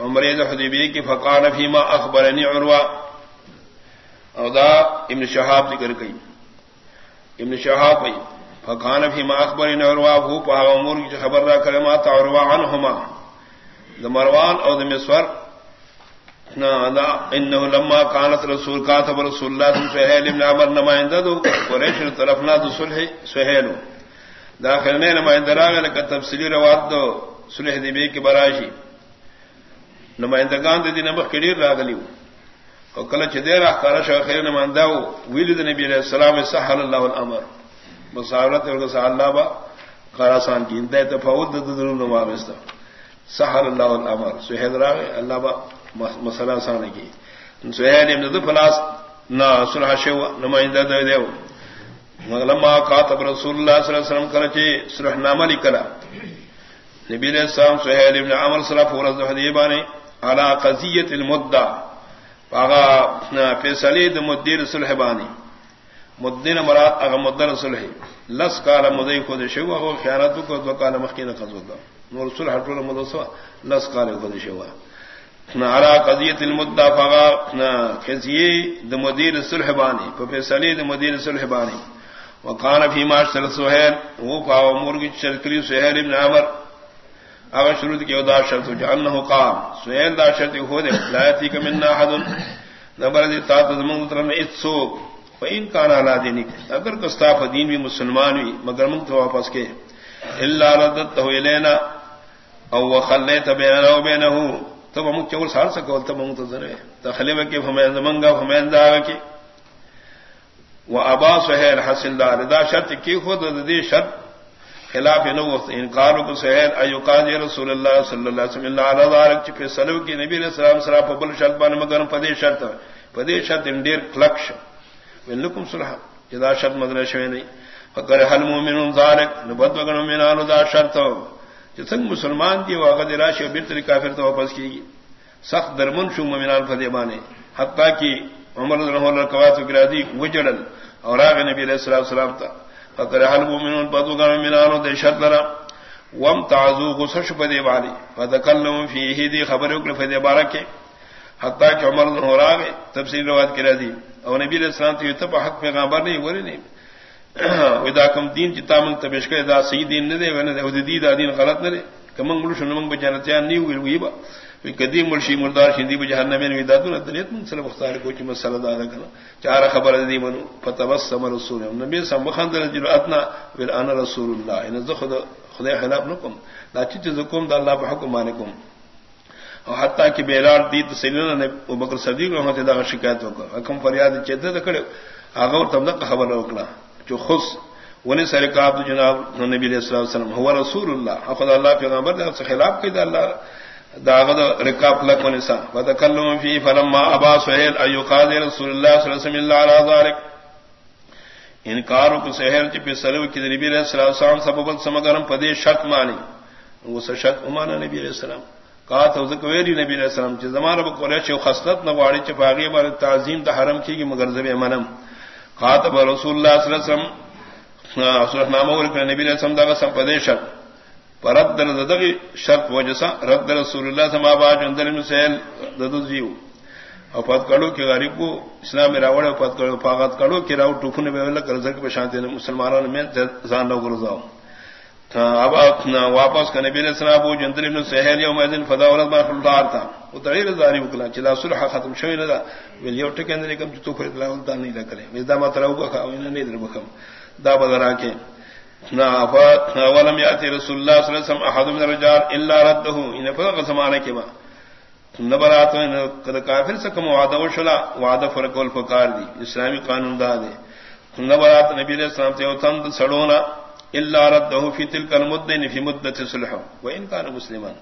S2: عمرید حدیبی کی فقان فیما اخبرنی عروا اودا ابن شہاب ذکر گئی ابن شہاب گئی فقان فیما اخبرنی عروا بھو پا امور کی خبر را کرمات عروا عنہما۔ دا مروان او د مسور انه لما كانت رسول كاتب رسول الله سهيل بن عمر نمائندہ دو، قریش طرف نہ دو صلح سهيل داخل نے نمائندہ راغ کا تفصیلی روات دو سلح دیبی کی براشی نمائندگان دے دی نمک کڑیر راغلی اور کل چدیر اخارش خیر نمائندہ ویل نبی علیہ السلام سحل اللہ الامر. مساورت اللہ با خراسان کی انتہا تفاوت ددر نمابستہ سحل اللہ الامر. سہید راغ، اللہ با مسئلہ آسان کی. سہید ابن فلاس نہ سلح شو نمائندہ دے دیو لما کاتب رسول اللہ صلی اللہ علیہ وسلم کرچے سلح نامہ لکلا نبی علیہ السلام سہیل ابن عمر صلی اللہ علیہ وسلم على قضیت المدہ فاغا فیصلی دا مدیر سلح بانی. مدین مراد اغا مدر سلح لس کالا مدعی خود شو اغا خیانتو کو دو کالا مخین قضو دا نور سلح طول مدسوا لس کالا خود شو على قضیت المدہ فاغا خزیی دا مدیر سلح بانی. فیصلی دا مدیر سلح بانی. وقان فی معاشر سہیل وہ پاو مرغی چرکری سہیل ابن عمر. اگر شروع کی ادا شرط جانه قام۔ سہیل دا شرط ہو دے لایتی کہ من احد نبر دی تا زمن تر مطلب میں اتسو فین کان علی دینک۔ اگر کستاف دین بھی مسلمان بھی مگر من تو واپس کے۔ الا ردته الینا، او وخلیت بیننا و بینه تب ہم چور سال سکو تب ہم تو ذرے تخلیب کے ہمیں زمنگا ہمیں دا کہ وہ ابا سہیل حسن دار۔ دا شرط کی خود دی شرط خلاف نو انکار کو سہیل ایو قاضی رسول اللہ صلی اللہ علیہ وسلم علی ذلک چ فیصلو کی نبی علیہ السلام سرا پبل شرط بن مگر پدی شرط پدی شرط اندیر کلکش ولکم صلح جدا شرط مدن شوی نہیں فکر حل مومن ذلک نبد وگن مومنان دا شرط۔ جسن مسلمان دی واغد راشی بیرت کافر تو واپس کی سخت درمن شو مومنان فدی بانے۔ حتی کہ عمر رضی اللہ عنہ کوات گرادی وجڑل اور آگے نبی علیہ الصلوۃ والسلام تا۔ فقر حل مومنون بدو گن منانو دے شرط لرا. وم تعذو غسش پدی والی فتکلم فیہ دی خبر اکل فدی بارکے. حتی کہ عمر رضی اللہ عنہ تفسیر روایت کرا دی. اور نبی علیہ السلام تے تب حق پیغمبر نہیں وری نہیں. ودا کم دین جتا من تبش کے دا صحیح دین نہ دے دے دی دا دین غلط نہ دے کم گلو شنو من بجانتیان نہیں ہوئی وی با. قدیم مرشی مردار شندی بجہنم میں دادو نہ دنیت من سلام مختار کو چ مسئلہ دا کنا. چار خبر دی من فتبسم رسول نبی سم بخندر جراتنا ور انا رسول اللہ یعنی ان ذخد خدا خلاف نکم. لا چ زکم دا اللہ بحکم مالکم اور حتی کہ بیلال دی تسلینا نے ابو بکر صدیق رحمت اللہ کا شکایت ہو حکم فریاد چتے کڑے آگا تم تک خبر روکلا جو خص ونی سر کاب جناب نبی علیہ الصلوۃ والسلام هو رسول اللہ خدا اللہ پیغمبر نے خلاف کیا اللہ داغد رکاب لک ونسا فتکلم فی فلما ابا سہیل ایو قاضی رسول اللہ صلی اللہ علیہ وسلم اللہ علیہ ذالک انکارو کو سہیل چی پی سلو کی نبی علیہ السلام سببت سمگرم پدی شک مانی وہ سا شک امانا نبی علیہ السلام. کہا تو ذکویری نبی علیہ السلام چی زمان رب قریش و خصلت نواری چی فاغی بار تعظیم دا حرم کی گی مگر زبی منم. خاتب رسول اللہ صلی اللہ علیہ وسلم صلح نامہ ورکر نبی علیہ السلام دا سم پدی شک. پرد در ددغی شرط وجسا رد رسول اللہ سما باج اندر میں سیل ددو جیو اور پت کڑو کے غریب کو اسلام میں راوڑ پت کڑو فاغت کڑو کے راو ٹوکن میں اللہ کر زر کے شانتی مسلمانوں میں زان نو گرزاؤ اب واپس کا نبی علیہ ابو جندر ابن سہیل یوم الدین فدا ولد ما خلدار تھا۔ وہ تغیر زاری وکلا چلا صلح ختم شوی نہ ویل یو ٹکے اندر کم تو پھر لا نہیں کرے۔ ودا ما تراو کا نہیں در بکم دا بدرا کے ولم ياتي رسول الله صلى الله عليه وسلم احد من الرجال الا رده. ان فرق زمانه کے بعد. نبرات کافر سے کم وعدہ وشلا وعدہ فرق والفقار دی. اسلامی قانون دا دے. نبرات نبی علیہ السلام تے تند سڑونا الا رده في تلك المدة في مدة صلح وان كان مسلما.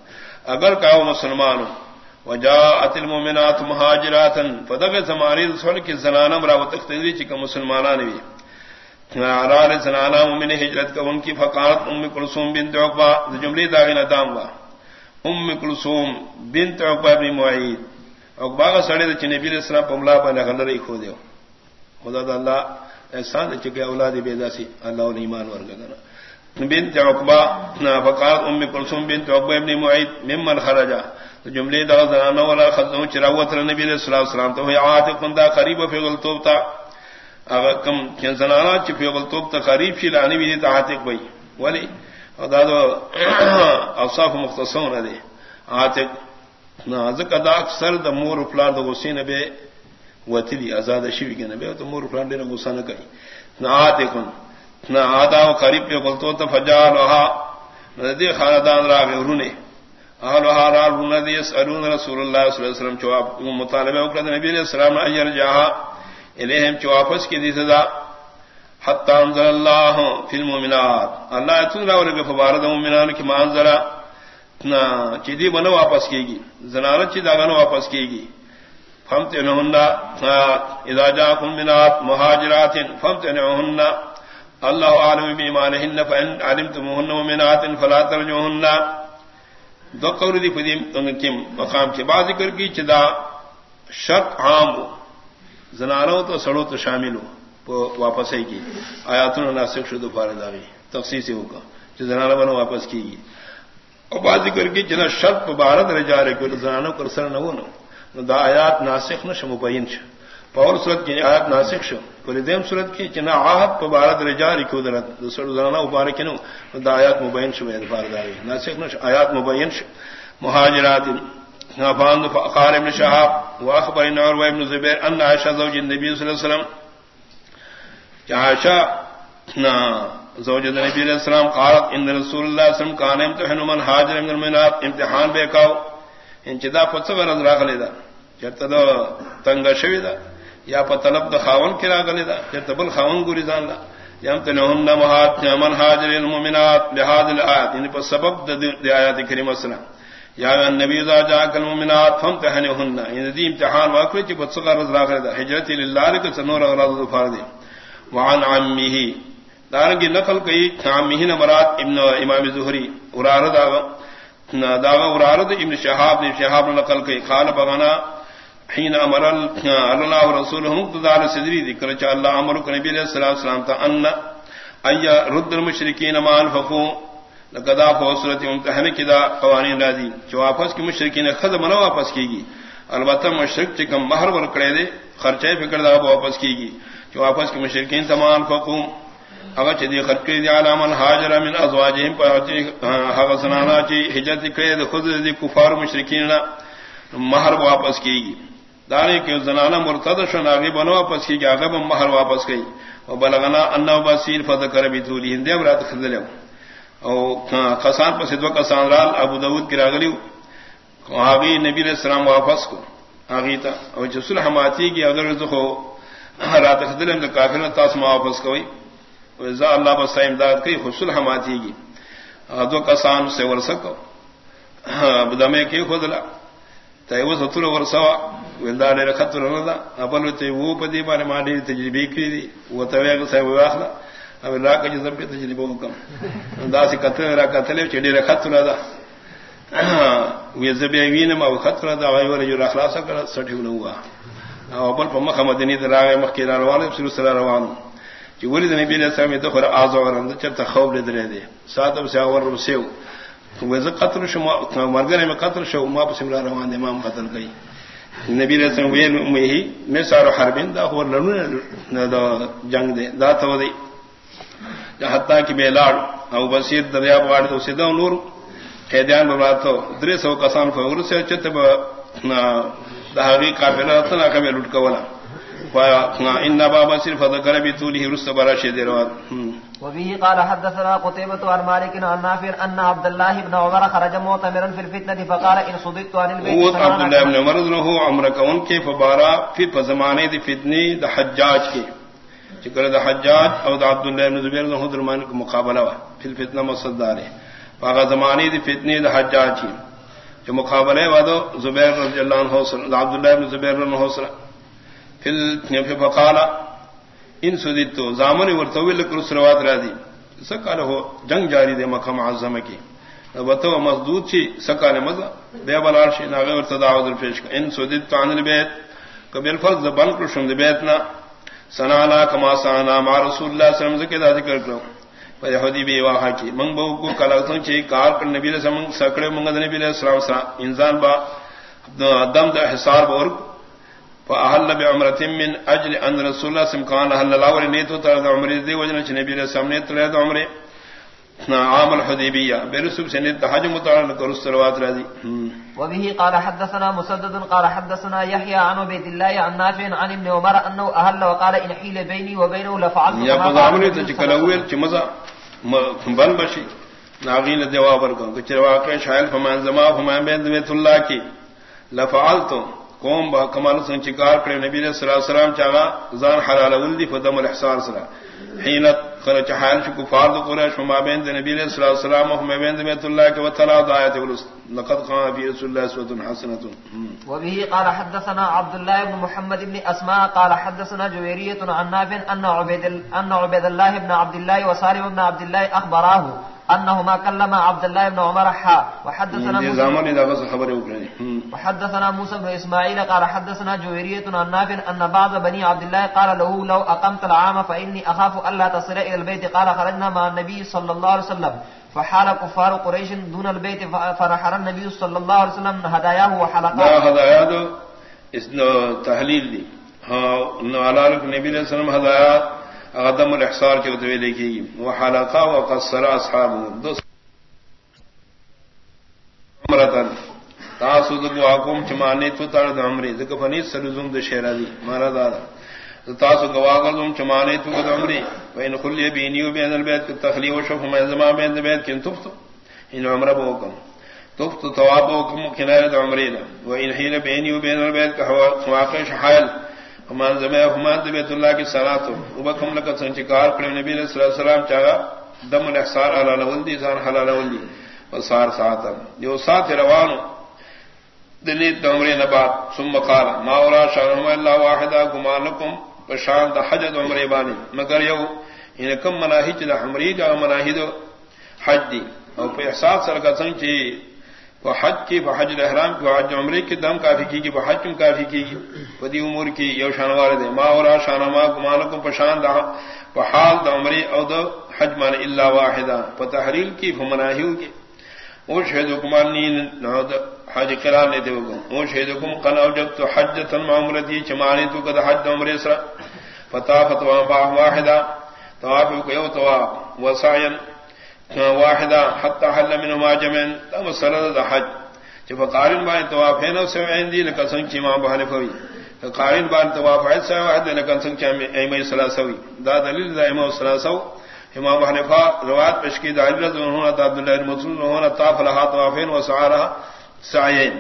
S2: اگر کاو مسلمان وجاءت المؤمنات مهاجرات فدغ زمانی رسول کی زنانم را وتختری چ مسلمانان بھی. آرار زنانا ممن ہجرت کا ان کی فقارت ام کلسوم بنت عقبہ جملی داغن ادام وا۔ ام کلسوم بنت عقبہ بن معید۔ عقبہ کا سڑے چ نبی علیہ السلام پملا بنا غلر کھو دیو خدا دا اللہ احسان چکے اولاد بیدا سی، اللہ اور ایمان ورگا کنا بنت عقبہ فقارت ام کلسوم بنت عقبہ بن معید ممن خرجا۔ جملے دا زنانا ولا خذو چراوت نبی علیہ السلام تو عاتق دا قریب فی غلطوبتا کم زنانا چپی غلطوب تقریب شی لانی بھی دیتا عاتق بھئی ولی دادو اوصاف مختصون دے عاتق نازک ادا اکثر دا مور پلار دا غسین بے وطلی ازاد شیوی کے نبے تو مور پلار دینا غصہ نہ کئی نا عاتقن نہ آدا و قریب پہ بلتو تو فجال وہا ندی خاندان را نے رسول اللہ صلی اللہ علیہ وسلم چواب مطالبہ اکرد نبی علیہ السلام اجر جہا الیہم چواپس کی دی صدا حتی انزل اللہ فی المومنات اللہ اتن راولے گا فبارد مومنان کی مانزلہ چیدی بنا واپس کی گی زنانت چی داغن واپس کی گی فمت اذا جاکم منات مہاجرات فمت اللہ عالم بیمانہن فان علمتمہن ومنات فلا ترجوہن دو قول دی فدیم کم مقام کے بعد ذکر کی چدا شرط عام. ہو زنانوں تو سڑو تو شامل ہو واپس ہی کی۔ آیاتوں ناسک شد فارد آگئی تفصیل سے ہوگا۔ جو زنانہ بنا واپس کی گئی اور بات ذکر کی جنا شرط بھارت رہ جا رہے کوئی زنانوں کو سر نہ وہ نہ دا آیات ناسک نہ شم شمبین چھ پور صورت کی آیات ناسک شو۔ کوئی دیم صورت کی چنا آہت پہ بھارت رہ جا رہی کو درت زنانہ ابارے کی نو۔ دا آیات مبین شو میں فارد آگئی ناسک نہ آیات مبین شو۔ مہاجرات فان قال ابن شهاب واخبرنا اور ابن زبير ان عائشہ زوج النبي صلی اللہ علیہ وسلم عائشہ نا، زوج النبي علیہ السلام قالت ان رسول اللہ صلی اللہ علیہ وسلم كان يمتحن من هاجر من المؤمنات امتحان بے کاو ان چدا فصبر از راغلی دا چرته دا تنگ شوی دا یا په طلب د خاون کې راغلی دا چرته بل خاون ګوري ځان لا يمتحن مهات من هاجر المؤمنات بهذه الايات ان په سبب د آیات کریمه سلام یا نبی ذا جا کل مومنات فم تہنہن یعنی ان دی امتحان واقع چ بت صغر رضا کر دا ہجرت للہ لک سنور اغراض فرض وعن عمه دار کی نقل کئی عمه نمرات ابن امام زہری اورار دا نا دا اورار ابن شہاب نے شہاب نقل کئی۔ قال بغنا حين امر الله ورسوله مقتدار صدری ذکر چ اللہ امر کو نبی علیہ الصلوۃ والسلام تا ان اي رد المشركين ما انفقوا لقدا فوسرت ان کا امتحان کدا قوانین راضی جو واپس کی مشرکین خود منو واپس کی گی البتہ مشرک چکم مہر ور کڑے دے، خرچے فکر دا واپس کی گی جو واپس کی مشرکین تمام فقوم. اگر چدی خرچ کی دی علامن حاجر من ازواجہم پر ہا سنانا چی ہجرت کرے دے خود دی کفار مشرکین مہر واپس کی گی دانے کے زنانہ مرتد شو ناگی بنو واپس کی گی اگر مہر واپس گئی وبلغنا انه بصير فذكر بتولی ہندے برات خذلو او خسان پر سدو کا سانرال ابو داود کی راغلی آگی نبی علیہ السلام واپس کو آگی تا او جسل حماتی کی اگر رزقو رات خدل ہم کافر نے تاس واپس کوئی وزا اللہ بس امداد کی حسل حماتی کی دو کسان سے ورسکو بدمے کی خدلا تیو ستر ورسوا ولدار رخت رندا ابل تے وہ پدی بارے ماڈی تجربی کی دی وہ توے سے واخلا اب لا کا جزم پہ تجربہ کم دا سی قتل را قتل چڑی رکھا تلا دا وی زبی وین ما خط را دا وی ور جو اخلاص کر سٹھی نو ہوا او بل پم محمد نی درا مخ کی روان رسول صلی روان چې ولید نبی له سلام ته خر اعز ورند چې ته خوب لري دي ساتم سي اور رسیو وې ز قتل شو مرګره مې قتل شو ما په سملا روان امام قتل کړي نبی له سلام وی مې مې سارو حربین دا هو لنو دا جنگ دے دا ته دی حتیٰ کی بیلاڑ او بصیر دریا باڑ تو سیدھا نور قیدیان ببرات تو درے سو کسان فور سے چت دہاگی قافلہ اتنا کبھی لٹ کولا. ان بابا صرف ذکر بھی طولی رس برا شد روات
S1: وبه قال حدثنا قتيبة عن مالك عن نافع ان عبد الله بن عمر خرج معتمرا في الفتنه فقال ان صدقت عن البيت
S2: عبد الله بن عمر له عمر كون کے فبارا في زمانے دی فتنی د حجاج کے. چکر دا حجاج او دا عبداللہ ابن زبیر دا حضر درمان کو مقابلہ وا، فی الفتنہ مصدار ہے فاغا زمانی دی فتنی دا حجاج کی جو مقابلہ وا دو زبیر رضی اللہ عنہ حسن دا عبداللہ ابن زبیر رضی اللہ حسن فی یعنی فقالا ان سدیتو زامن ورطویل کر سروات را دی۔ سکال ہو، جنگ جاری دے مکہ معظم کی۔ وتو مزدود چی سکال مزا دے بلار شی ناغے ورتدا عذر پیش ان سدیتو عن البیت کبل فرض بن کر شم دے سنا لا کما سنا ما رسول اللہ صلی اللہ علیہ وسلم کے ذکر کرو۔ پر یہودی بھی کی۔ من بہو کو کلاکتوں چے کار پر نبی علیہ السلام سکڑے من نبی علیہ السلام سلام انسان با دم دا حسار اور فاحل بعمرت من اجل ان رسول اللہ صلی اللہ علیہ وسلم کان حل لاور نیتو تر عمر دی وجہ نبی علیہ السلام نے تر عمرے عام الحدیبیہ برسب نیت حج متعلق الصلوات راضی.
S1: وبه قال حدثنا مسدد قال حدثنا يحيى عن عبيد الله عن نافع عن ابن عمر انه اهل وقال ان حيل بيني وبينه لفعلت
S2: یا بغامن تے چکلویل چمزا بن بشی ناغین جواب ورکو کہ واقع شائل فمان زما فمان بین بیت اللہ کی. لفعلت قوم با کمال سن چکار کرے نبی صلی علیہ وسلم چاغا زان حلال ولدی فدم الاحسان سرا. حینت خرچ حال شکو فارد قریش وما بین نبی صلی اللہ والسلام وما بین بیت اللہ کے وطلا دایت لقد قام في رسول الله سوۃ حسنۃ.
S1: وبه قال حدثنا عبد الله بن محمد بن اسماء قال حدثنا جويريه عن نافع ان عبيد ان عبيد الله بن عبد الله وسالم بن عبد الله اخبراه انهما كلم عبد الله بن عمر حا وحدثنا موسى وحدثنا موسى بن اسماعيل قال حدثنا جويريه عن نافع ان بعض بني عبد الله قال له لو اقمت العام فاني اخاف الا تصل الى البيت. قال خرجنا مع النبي صلى الله عليه وسلم. فحال كفار قريش دون البيت فرحر النبي صلى الله عليه وسلم هداياه وحلقه
S2: هداياه اس تحلیل دی. ہاں نبی علیہ السلام ہدایات غدم الاحصار کے اتوے لکھے گی. وہ حلقہ و قصر اصحاب عمرتن تاسو دو حکم چمانے تو تر عمرے ذکر فنی سرزم د شہرا دی. مارا دادا تاسو گواگل چمانے تو قد عمرے وین خلی بینی و بین البیت کی تخلیق و شف میں زمان بین البیت کن تفتو ان عمرہ بوکم تفتو تواب وکم کنایت عمرے و ان حیل بینی و بین البیت کا واقع شحائل. ہمان زمے ہمان بیت اللہ کی صلات او بکم لک سنچکار کر نبی صلی اللہ علیہ وسلم چاہا، دم الاحصار علی الولدی زان حلال ولدی وصار ساعت جو سات روان دلی دمرے نبات۔ ثم قال ما اورا شرم اللہ واحدا گمانکم بشان حج عمرے بانی۔ مگر یو ان کم مناہج الحمری کا مناہد حج دی۔ اور پہ احساس سر کا سنچی وہ حج کی بحج الحرام کی حج عمرے کی دم کافی کی گی بحج کم کافی کی گی۔ بدی امور کی، یو شان والے دے۔ ما اور شان، ما گمان کو پشان دا بحال دا عمرے او دا حج مان الا واحدا فتحریل کی فمناہیو کی۔ او شہد حکمان نین نعود حج قرار نے دے گو او شہد حکم قن جب تو حجتا معمرتی چمانی تو قد حج عمرے سرا۔ فتا فتوا با واحدا توافق کو یو تواف وسعین واحدا حتى حل من ما جمعن، تم سرد حج۔ جب قارن بان طواف ہے نو سے عندي لکسن کی ما بہن فوی قارن بان طواف ہے سے واحد لکسن کی ایمہ ثلاثوی دا دلیل دا ایمہ ثلاثو امام حنیفہ روایت پیش کی دائر انہوں نے عبد الله بن مسعود انہوں نے طاف لها طوافین و سعارا سعیین۔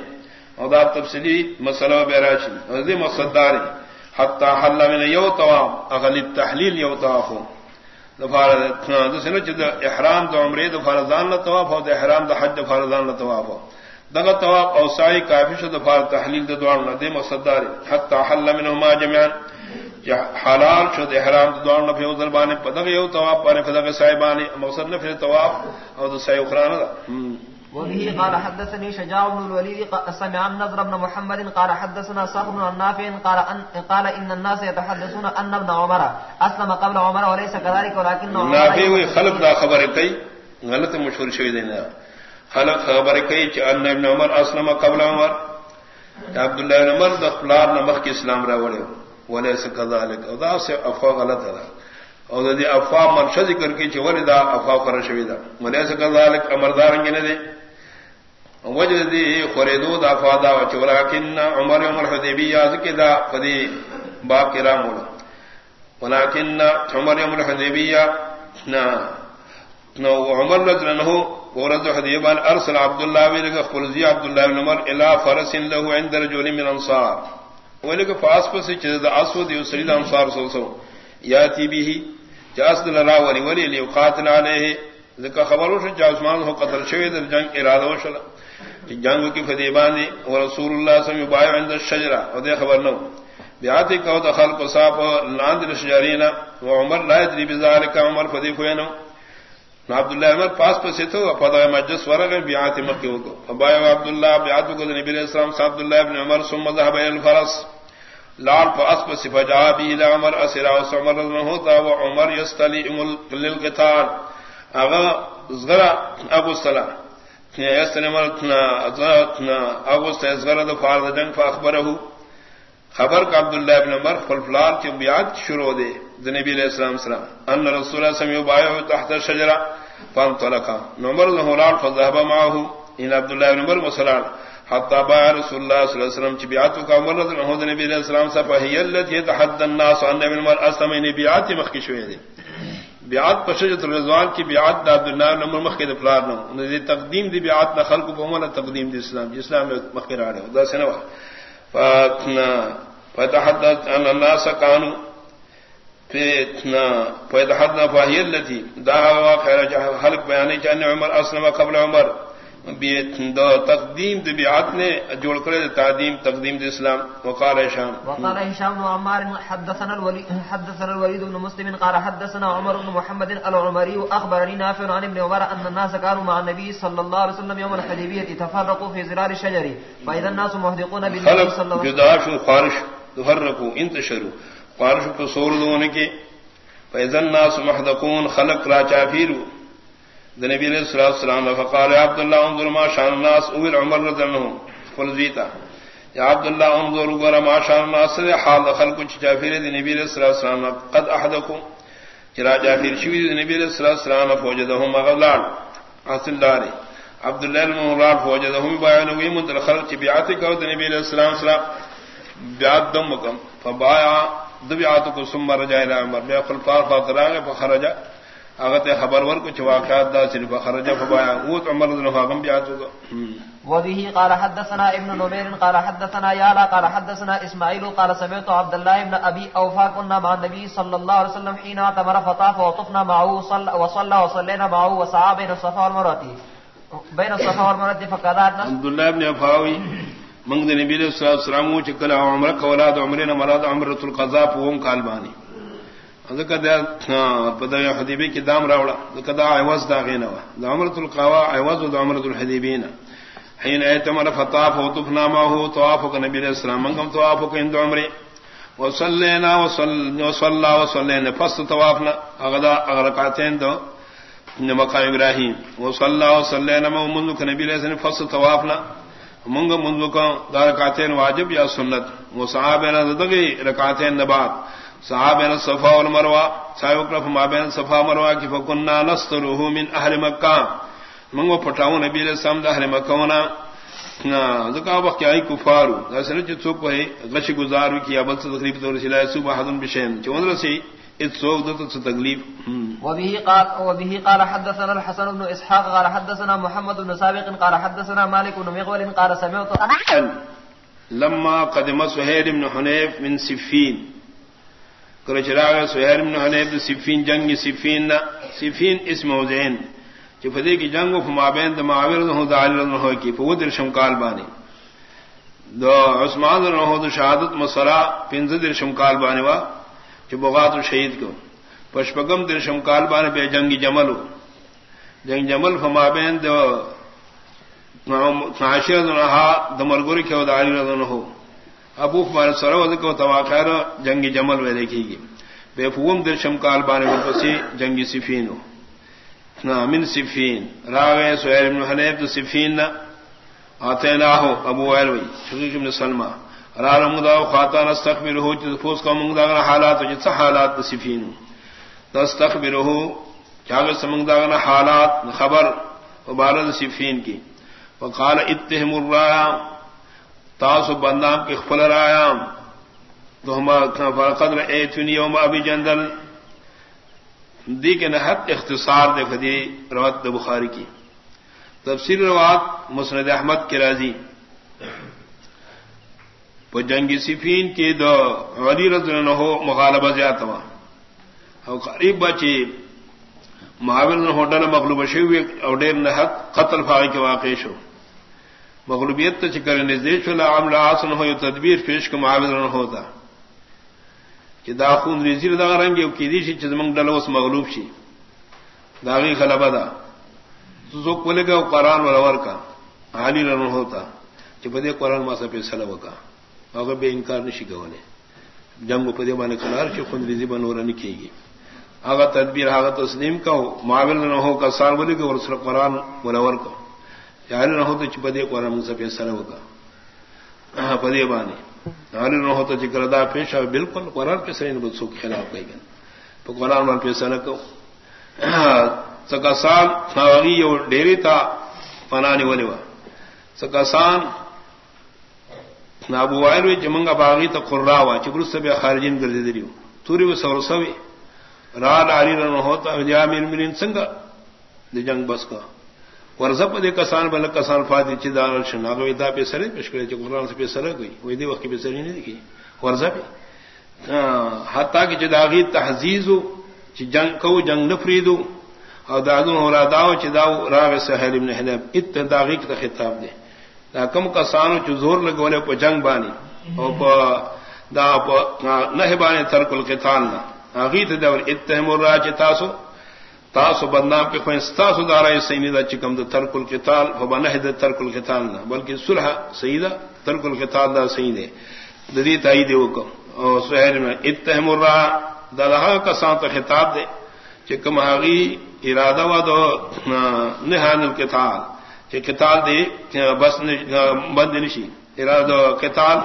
S2: اور دا تفصیلی مسئلہ بیراشی اور دی مقصد داری حتى حل من یو طواف اغلی التحلیل یو طوافوں احرام دو عمرے دو فارضان لطواف ہو دو احرام دو حج دو فارضان لطواف ہو دغه طواف او سعی کافی شد فار تحلیل د دوار نه دیم صدار حتا حل منهما جميعا یا حلال شد احرام د دوار نه په وزر پدغه یو طواف پر پدغه سعی باندې مقصد طواف او د سعی اخرى
S1: وبه قال حدثني شجاع بن الوليد سمع النضر بن محمد قال حدثنا صخر بن النافع قال ان قال ان الناس يتحدثون ان ابن عمر اسلم قبل عمر وليس كذلك ولكن
S2: نافع خلق دا خبر کئی غلط مشہور شوی دینا خلق خبر کہ ان ابن عمر اسلم قبل عمر. عبد الله بن عمر دخلار نمخ کی اسلام را وڑے. وليس كذلك او دا سے افوا غلط ہے اور دی افوا منشا ذکر کی چھ ولدا افوا کر شوی دا. وليس كذلك امردارنگ نے دے وجد دی خریدو دا فادا و چولاکن عمر عمر حدیبیہ ذکی دا فدی باب کرام مولا. ولیکن عمر عمر حدیبیہ نا نو عمر رضی اللہ ورد حدیبان ارسل عبداللہ ویلک خلزی عبداللہ بن عمر الى فرس له عند رجل من انصار. ویلک فاس پس چیز دا اسود یسری دا انصار سو سو یاتی بھی جاس دل راولی ولی لیو لیقاتل علیہ ذکر خبرو شد جاسمان ہو قتل شوید جنگ ارادہ وشلا جنگ کی فدیبانی اور رسول اللہ سمی بایو عند الشجرہ، اور دے خبر نو۔ بیاتی کو دخل کو صاف لاند الشجرینا و عمر لا یدری بذالک، عمر فدی کوینو عبداللہ عمر پاس پسے تو فدا مجلس ورغ بیاتی مکہ کو فبایو عبداللہ بیاتو کو نبی علیہ السلام صاحب عبداللہ ابن عمر، ثم ذهب الى الفرس۔ لال پاس پس فجا بی الى عمر، اسرا عمر رضی اللہ عنہ و عمر یستلی للقتال۔ اغا زغرا، ابو سلام۔ جنگ السلام خبر کا عبداللہ ابن عمر فلفلار کی بیعت شروع دے نبی علیہ السلام سلام ان رسول اللہ سمی بایو تحت شجرہ فان طلقا۔ نمر له فذهب معه ان عبد الله بن عمر مسلال۔ حتى با رسول الله صلى الله عليه وسلم بيعت کا مرد له نبی علیہ السلام سے فهي التي يتحدى الناس ان من المرء اسمين بيعت مخکی شوی دی بیعت پشجت رضوان کی بیعت دا عبداللہ الله بن عمر مخکی فلار نو۔ دی تقدیم دی بیعت دا خلق کو عمر تقدیم دی اسلام جی اسلام مخکی را دے دا سنوا۔ فاتنا فتحدت ان اللہ سکانو فیتنا كانوا فتنا فتحدث دا ہوا خیر خير خلق بیانے چاہنے عمر اسلم قبل عمر۔ تقدیم دبیات نے جوڑ کرے تعدیم تقدیم اسلام. وقال هشام
S1: وقال هشام بن عمار حدثنا الوليد حدثنا الوليد بن مسلم قال حدثنا عمر بن محمد العمري اخبرني نافع عن ابن عمر ان الناس كانوا مع النبي صلى الله عليه وسلم يوم الحديبيه تفرقوا في ظلال الشجر فاذا الناس محدقون
S2: بالنبي صلى الله عليه وسلم. جدا خارش تفرقوا انتشروا. خارش کو سور دون کے فاذا الناس محدقون خلق را چافیروا نبی علیہ الصلوۃ والسلام فقال عبد الله انظر ما شان الناس اول عمر رضی اللہ عنہ فلزیتا یا عبد الله انظر غیر ما شان الناس حال خلق جعفر نبی علیہ الصلوۃ والسلام قد احدكم چرا جعفر شوی نبی علیہ الصلوۃ والسلام فوجدهم مغلال اصل دار عبد الله المغلال فوجدهم بیان وی من خلق بیعت کو نبی علیہ السلام سلام بیعت دم کم فبایا دبیعت کو ثم رجع الى عمر میں خلفاء فقراغ فخرج اغت خبر ور کچھ واقعات دا صرف خرج فبایا اوت عمر بن الخطاب بیعت
S1: کو وبه قال حدثنا ابن نمير قال حدثنا يالا قال حدثنا اسماعيل قال سمعت عبد الله بن ابي اوفا كنا مع النبي صلى الله عليه وسلم حين تمر فطاف وطفنا معه صلى وصلى وصلينا معه وسعى بين الصفا والمروه بين الصفا والمروه فقال
S2: عبد الله بن افاوي من النبي صلى الله عليه وسلم چکلا عمرہ اولاد عمرنا مراد عمرۃ القضاء وهم قالبانی حدیبی کی دام راوڑا دا عوض دا غینا وا دا عمرت القوا عوض دا عمرت الحدیبین. حین ایتمر فطاف و طفنا ما ہو طوافو کا نبی علیہ السلام. منگم طوافو کا اندو عمری. وصلینا وصلا وصلینا. فست طوافنا. اغدا اغرقاتین دو. مقام ابراہیم وصلا وصلینا ما منذ کا نبی علیہ السلام. فست طوافنا. منگم منذ کا دا رکاتین واجب یا سنت. وصحابینا دگی رکاتین نبات. صحابہ صفا والمروہ صاحب اکرف ما بین صفا مروہ کی فکننا نسترہ من اہل مکہ. منگو پھٹاؤں نبی علیہ السلام دا اہل مکہ ہونا ذکا وقت آئی کفارو. داسنے چی چوک پہے غش گزارو کی سے تقریب طور سلائے بشین. تو تقلیب
S1: وبه قال وبه قال حدثنا الحسن بن اسحاق قال حدثنا محمد بن سابق قال حدثنا مالك بن مغول قال سمعت
S2: لما قدم سهير بن حنيف من سفين کرچراغ سہیر بن حنیب صفین، جنگ صفین صفین اس موزین کہ فدی کی جنگ و فمابین دا معاویر دا دا علی رضا ہو کی فود شمکال بانی دو عثمان رضا دا شہادت مسرا پنز در شمکال بانی وا کہ بغات و شہید کو پشپگم در شمکال بانی پہ جنگ جمل ہو جنگ جمل فمابین دا معاشر دا نہا دا مرگوری کے دا علی رضا ہو ابو ہمارے سرود کو تواخیر جنگی جمل میں دیکھے گی بے فوم درشم کال بانے پسی جنگی صفین ہو من صفین راغ سہیل بن حنیف تو صفین نہ آتے نہ ہو ابو ویل وی شکیق بن سلمہ. را رمدا خاتان استقبل ہو فوس کا منگدا حالات جس حالات تو صفین تستقبل ہو چاغ سمنگدا حالات، خبر وبارد صفین کی وقال اتهم الرایا تاسو بندام کے خپل رایام۔ تو ہم قدر اے چنی یوم ابھی جندل۔ دی کے نحت اختصار دے خدی روات بخاری کی۔ تفسیر روات مسند احمد کے راضی۔ وہ جنگی صفین کی دو علی رضی نہ ہو مغالبہ زیادہ ہوا اور قریب بچی محاور ہوٹل مغلوب شیو اوڈیر نحت قتل فاغی کے واقع شو۔ مغلوبیت تو چکر نزدیش والا عمل آسن ہو تدبیر پیش کو معاوض نہ ہوتا کہ داخون ریزی دا رنگ کی دی شی چزمنگ ڈلو اس مغلوب شی داغی خلبہ دا تو کولے گا قرآن ورور کا حالی رن ہوتا کہ پدے قرآن ماسا پہ سلب کا اگر بے انکار نشی گولے جنگ پدے بانے کلار چی خون ریزی بنورا نکھے گی اگر تدبیر آگا تسلیم کا ہو معاول نہ ہو کا سال بولے گا اور قرآن ورور کا یار نہ ہو تو چپدے کو رم سے فیصلہ ہوگا پدے بانے۔ یار نہ ہو تو چکردا پیش ہے بالکل قرآن پہ سر سوکھ خلاف گئی گن تو قرآن مان پیسہ نہ کہ سکاسان ناوی ڈیری تا فنانی ولی وا۔ سکاسان نابو وائر وی جمنگا باغی تا قرا وا چبر سب خارجین گردی دریو توری و سور سوی۔ را ڈاری رن ہوتا جا مین سنگا، دی جنگ بس کا۔ ورزپ دے کسان بل کسان فاتی چی دار شنا گوی دا پہ سرے پیش کرے چ قرآن سے پہ سرے گئی وہی دی وقت پہ سرے نہیں دیکھی ورزپ حتا کہ جداغی تحزیز چ جنگ کو جنگ نفریدو او دادو ہورا داو چ داو راغ سہیل ابن حلب اتداغی کا خطاب دے دا کم کسانو چ زور لگولے کو جنگ بانی او پا دا پا نہ بانی ترک القتال نہ اغیت دور اتهم الراج تاسو تاسو بدنام پہ خوین ستاسو دارا سینی چکم دا ترک القتال فبنہ دا ترک القتال نہ بلکہ صلح سیدہ ترک القتال دا سیدے ددی تائی دے وکم. او سہیل میں اتهم الراج دا لہا کسان تا خطاب دے چکم آغی ارادہ و دو نہان القتال. کہ کتال دے بس بند نشی ارادہ کتال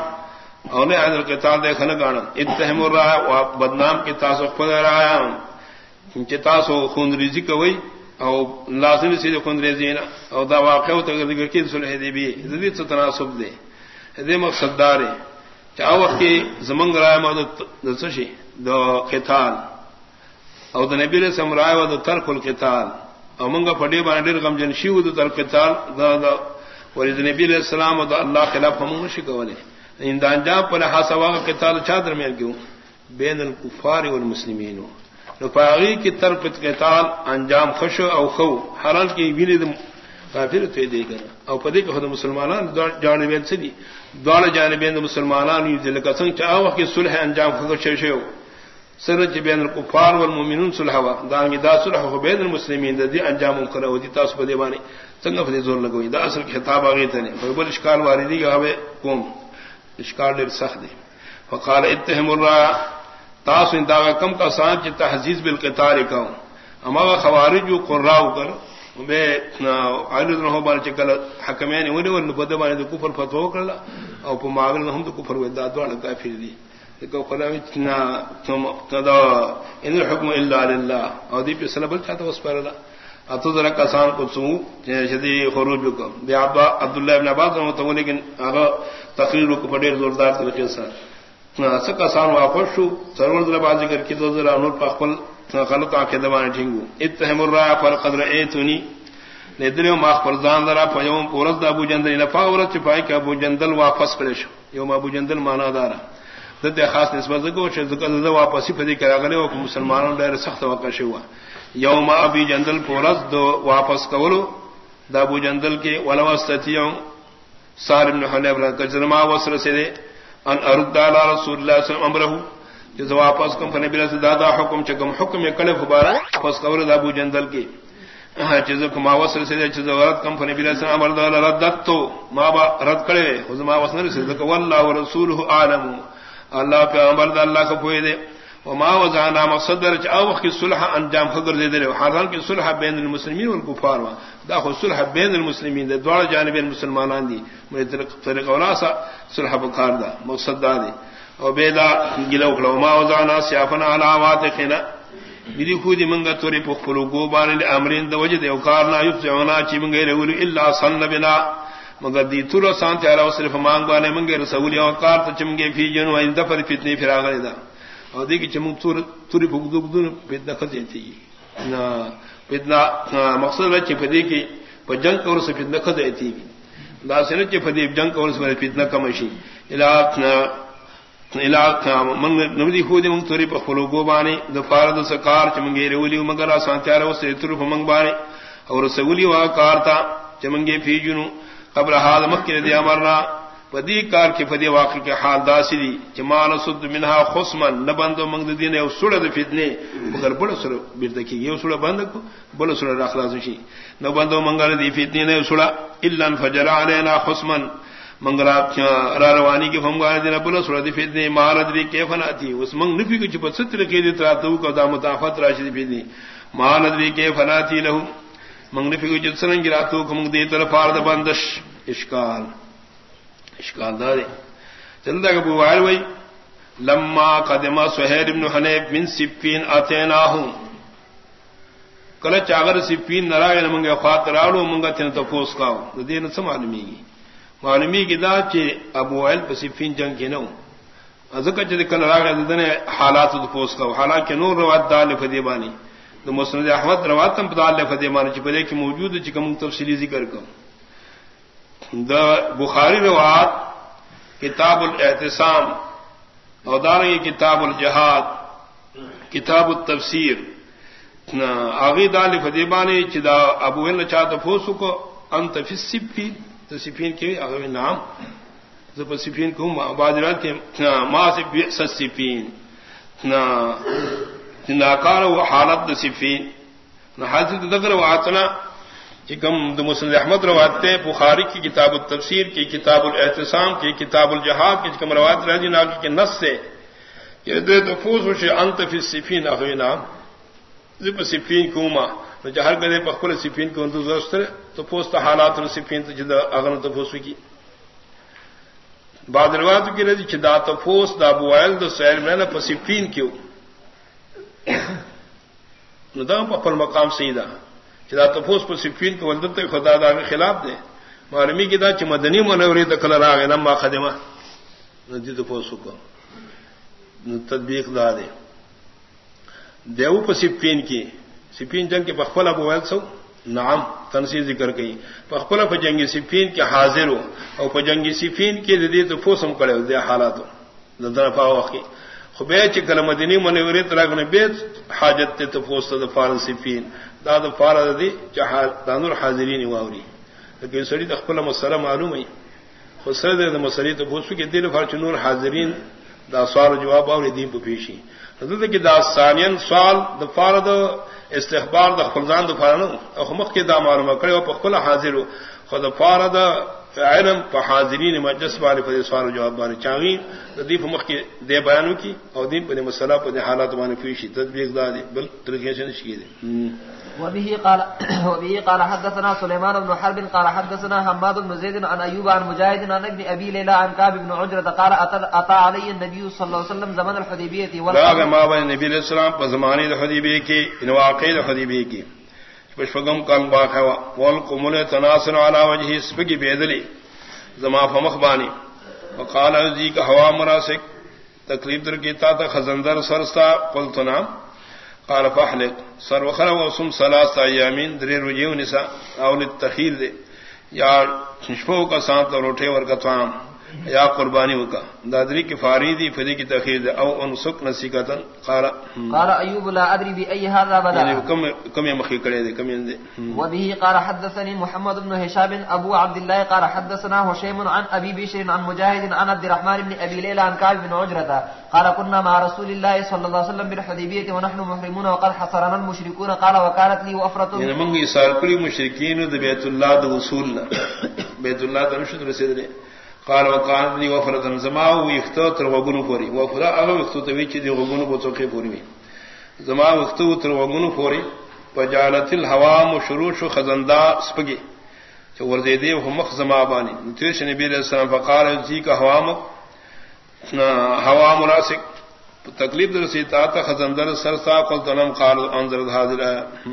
S2: اور نہان القتال دے کھن گانا اتہم رہا بدنام کی تاسو خود رہا کہ تاسو خون ریزی کوئی او لازم سی خون ریزی نا او دا واقع ہوتا کہ کی صلح دی بھی زدی سے تناسب دے دے مقصد دار ہے چاہ وقت کی زمنگ رائے مدد دسشی دو قتال. او د نبی له سمرای و د ترک القتال. او مونږه په دې باندې ډېر غم جن شیو د ترک القتال دا دا ورې د نبی له سلام او د الله خلاف هم نشي کولای. ان دا انجام په لحاظ قتال چا درمیان کیو؟ بین الکفار والمسلمین نو پاغي کی ترک القتال انجام خوش او خو. حرام کی ویني د کافر ته دی کنه او په دې کې خود مسلمانان جانبین څه دي؟ دواړه جانبین د مسلمانانو دي، لکه څنګه چې هغه کې صلح انجام خو شي شي سرج بین الکفار والمؤمنون صلح وا دانگی دا صلح ہو بین المسلمین دی انجام کرا ودی تاس بدی بانی سنگ فدی زور لگوئی دا اصل خطاب اگے تنے بل اشکال واردی کہ ہمیں قوم اشکال دیر سخت دی. فقال اتهم الرا تاس ان دا کم کا سان چ تحزیز بالقتال کا اما خوارج جو قراء کر بے عائلہ نہ ہو بار چکل حکمین ونی ون بدبانی کفر فتوا کرلا او په ماغل نہ ہم تو کفر ودا دوڑ کافر دی ان الحكم الا لله. او دی پہ سلبل چاہتا اس پر اللہ اتو ذرا کسان کو سو شدی خروج کو بے ابا عبداللہ ابن عباس رحمۃ اللہ لیکن اگر تقریر کو بڑے زوردار طریقے سے سک کسان واپس شو، سرور ذرا باز ذکر کی دو ذرا نور پخپل غلط آنکھیں دبانے ٹھنگو اتهم الرا پر قدر ایتونی۔ ندریو ماخ پر زان ذرا پیوم پورز ابو جندل نفا ورت چپائی کہ ابو جندل واپس کرے یوم ابو جندل مانا دارا۔ دد خاص نسبت کو ذکر واپسی پدی کرا گلے او مسلمانوں ډېر سخت واقع شو۔ یوم ابي جندل پورز دو واپس کولو۔ دا ابو جندل کے ولو استتیو سار ابن حنیف رضی کجرما وسر سے ان ارد علی رسول اللہ صلی اللہ علیہ وسلم امره واپس کم فنبی بلا دادا حکم چکم حکم کلے فبارا پس قبر ابو جندل کی۔ ہاں، چیز کما وسر سے چیز ورت کم فنبی بلا امر دل ردت تو، ما با رد کرے ما وسر سے کہ والله ورسوله عالم اللہ پہ امر اللہ کو پوئے دے۔ وما وزانا مصدر او کی صلح انجام خگر دے دے حالان کی صلح بین المسلمین والکفار وا دا خو صلح بین المسلمین دے دوڑ جانبین مسلمانان دی. مے طریقہ ولا سا صلح بکار دا، مقصد دا دے. او بیدا گلو کلو ما وزانا سیافنا علامات خنا میری خود منگا توری پخلو گو بان امرین دا وجد او کارنا یفزعونا چی منگا رول الا صن بنا. مگر دی تور سان تیارا صرف مانگ والے منگے رسولی. او کار تو چمگے فی جنو این دفر فتنی پھر آگے دا. اور دیکھ چمگ توری بھگ دو بدون فتنہ خدے تھی نا مقصد ہے کہ فدی کی پا جنگ اور سے فتنہ خدے تھی دا سن کہ فدی جنگ اور سے فتنہ کمشی الا الا من نبی خود من توری پر خلو گو بانے۔ دفارد سکار چمگے رولی مگر آسان تیارا وہ سے منگ بانے۔ اور رسولی وا کار تھا چمنگے فی جنو قبل حال مکر دی امرنا پدی کار کی فدی واقع کے حال داسی دی جمان سد منها خصمن نبند منگ دین او سڑ د فتنے، مگر بڑ سڑ بیرد کی یہ سڑ بند کو بڑ سڑ اخلاص شی۔ نبند منگل دی فتنے نے سڑ الا فجر علينا خصمن منگلا را روانی کی ہم گائے دین بڑ سڑ دی فتنے مال دی کی فنا تھی اس منگ نفی کی چپ ستر کی دی ترا تو کو دا متافت راشد فتنے۔ مال دی کی فنا تھی لہو۔ منگنی فکر جت سرنگ راتو کمنگ دی طرف آرد بندش۔ اشکال۔ اشکال دارے چندہ کبو وائر وئی لما قدما سہیر ابن حنیب من سفین اتیناہم۔ کل چاگر سی پین نرا منگا خوات راڑو منگا تین تو پوس کا دین سے معلومی گی۔ معلومی کی دا چ ابو ایل پسی پین جنگ کی نو۔ ازکا چ کل راگ دن حالات تو پوس کا حالات کے نور روات دال فدی بانی۔ تو مسند احمد رواتم دال فدی بانی۔ چ پدے کی موجود چ کم تفصیلی ذکر کو دا بخاری روات کتاب الاحتسام اور دار یہ کتاب الجہاد، کتاب التفسیر۔ آگی دال فدیبانی چدا ابو ال چاہتا پھوسو کو، انت فی سفین تو سفین کے اغوی نام۔ زب سفین کو بادرات کے ما سے بیعس سفین ناکار و حالت دا سفین۔ حاضر دگر و آتنا کم مسلم احمد رواتے بخاری کی کتاب التفسیر کی کتاب الاحتسام کی کتاب الجہاد کی کم روایت رہی ناگی کے نس سے یہ دے تو فوز ہوشے انت فی سفین اغوی زب سفین کوما جہر گدے پخر سفین کو اندو دوست تو پوست حالات اور سفین تو اغن تو پوس کی۔ بعد روایت کی رضی چدا تو پوس دا بوائل دو سیر میں نہ پسفین کیوں۔ ندا پپل مقام سیدھا چدا تو پوس پسفین کو ولدت خدا دا کے خلاف دے معلومی کی دا چ مدنی منوری تو کلر گئے نما خدمہ ندی تو پوس کو تدبیق دا دے دیو پا سپین کی سپین جنگ کے پخلا بوائل سو نام تنسی ذکر گئی پخلا پا جنگی سپین کے حاضر ہو اور پا جنگی سپین کے دے تو فوسم کرے دے حالات دن پا وقی خبے چکل مدنی منوری تراغ نے بے حاجت تے تو فوس دا فارن سپین دا دی چاہا دانور حاضرین واوری لیکن سڑی تخپل مسئلہ معلوم ہے خود سر دے دا تو فوسو کے دل فارچ نور حاضرین دا سوال جواب اور دین پہ پیشی حضرت کی دا ثانین سوال دا فارد استخبار دا خلزان دا فارد اخمق کے دا معلوم کرے اور پخلا حاضر ہو خود فارد علم پہ حاضرین مجلس والے پر سوال جواب بانی چاہیے دی مخ کے دے بیانوں کی اور دین پہ مسئلہ پہ حالات مانے پیشی تدبیر دا دے بل ترکیہ سے نشکی دے
S1: وبه قال وبه قال حدثنا سليمان بن حرب قال حدثنا حماد بن زيد عن ايوب عن مجاهد عن ابن ابي ليلى عن كعب بن عجرة قال اتى علي النبي صلى الله عليه وسلم زمن الحديبيه
S2: ولا ما بين النبي عليه السلام في زمان الحديبيه کی ان واقع الحديبيه کی پشپگم کان باق ہے والقمل تناصر على وجه اسبگی بیدلی زما فمخبانی وقال ذی کا ہوا مراسک تکلیف در کی تا خزندر سرستا. قلت نام قال فحلق سر وخر وصم ثلاث ایامین. در رجیو نساء. اول التخیل دے. یا شفو کا سانت روٹے اٹھے یا قربانی وکا. دادری کی فاریدی فدی کی تخیر او ان سک نسیکتن قال
S1: قال ایوب لا ادری بی ای هذا بدا
S2: یعنی کم کم مخی کرے دے کم دے
S1: و به قال حدثني محمد بن هشام ابو عبد الله قال حدثنا هشيم عن ابي بشر عن مجاهد عن عبد الرحمن بن ابي ليلى عن كعب بن عجرة قال كنا مع رسول الله صلى الله عليه وسلم بالحديبيه ونحن محرمون وقد حصرنا المشركون قال وكانت لي وفره
S2: یعنی من سال کلی مشرکین بیت اللہ دو اصول بیت اللہ دو رسید قال وقال لي وفرة زما ويختو تر وغونو پوری وفرا اغه وختو ته وی چې دی وغونو په څوکې پوری وي. زما وختو تر وغونو پوری پجالت الهوا مشروع شو خزندا سپگی چې ور دې دی هم مخ زما باندې. تیش نبی علیہ السلام فقال جی ذی کا هوا م هوا مناسک تکلیف در سی تا تا خزندر سر سا قل تنم قال انظر حاضر ہے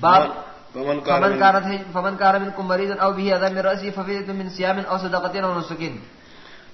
S1: باب فمن كانت فمن كان منكم مريضا او به اذى من راسه ففدية من صيام او صدقه او نسك.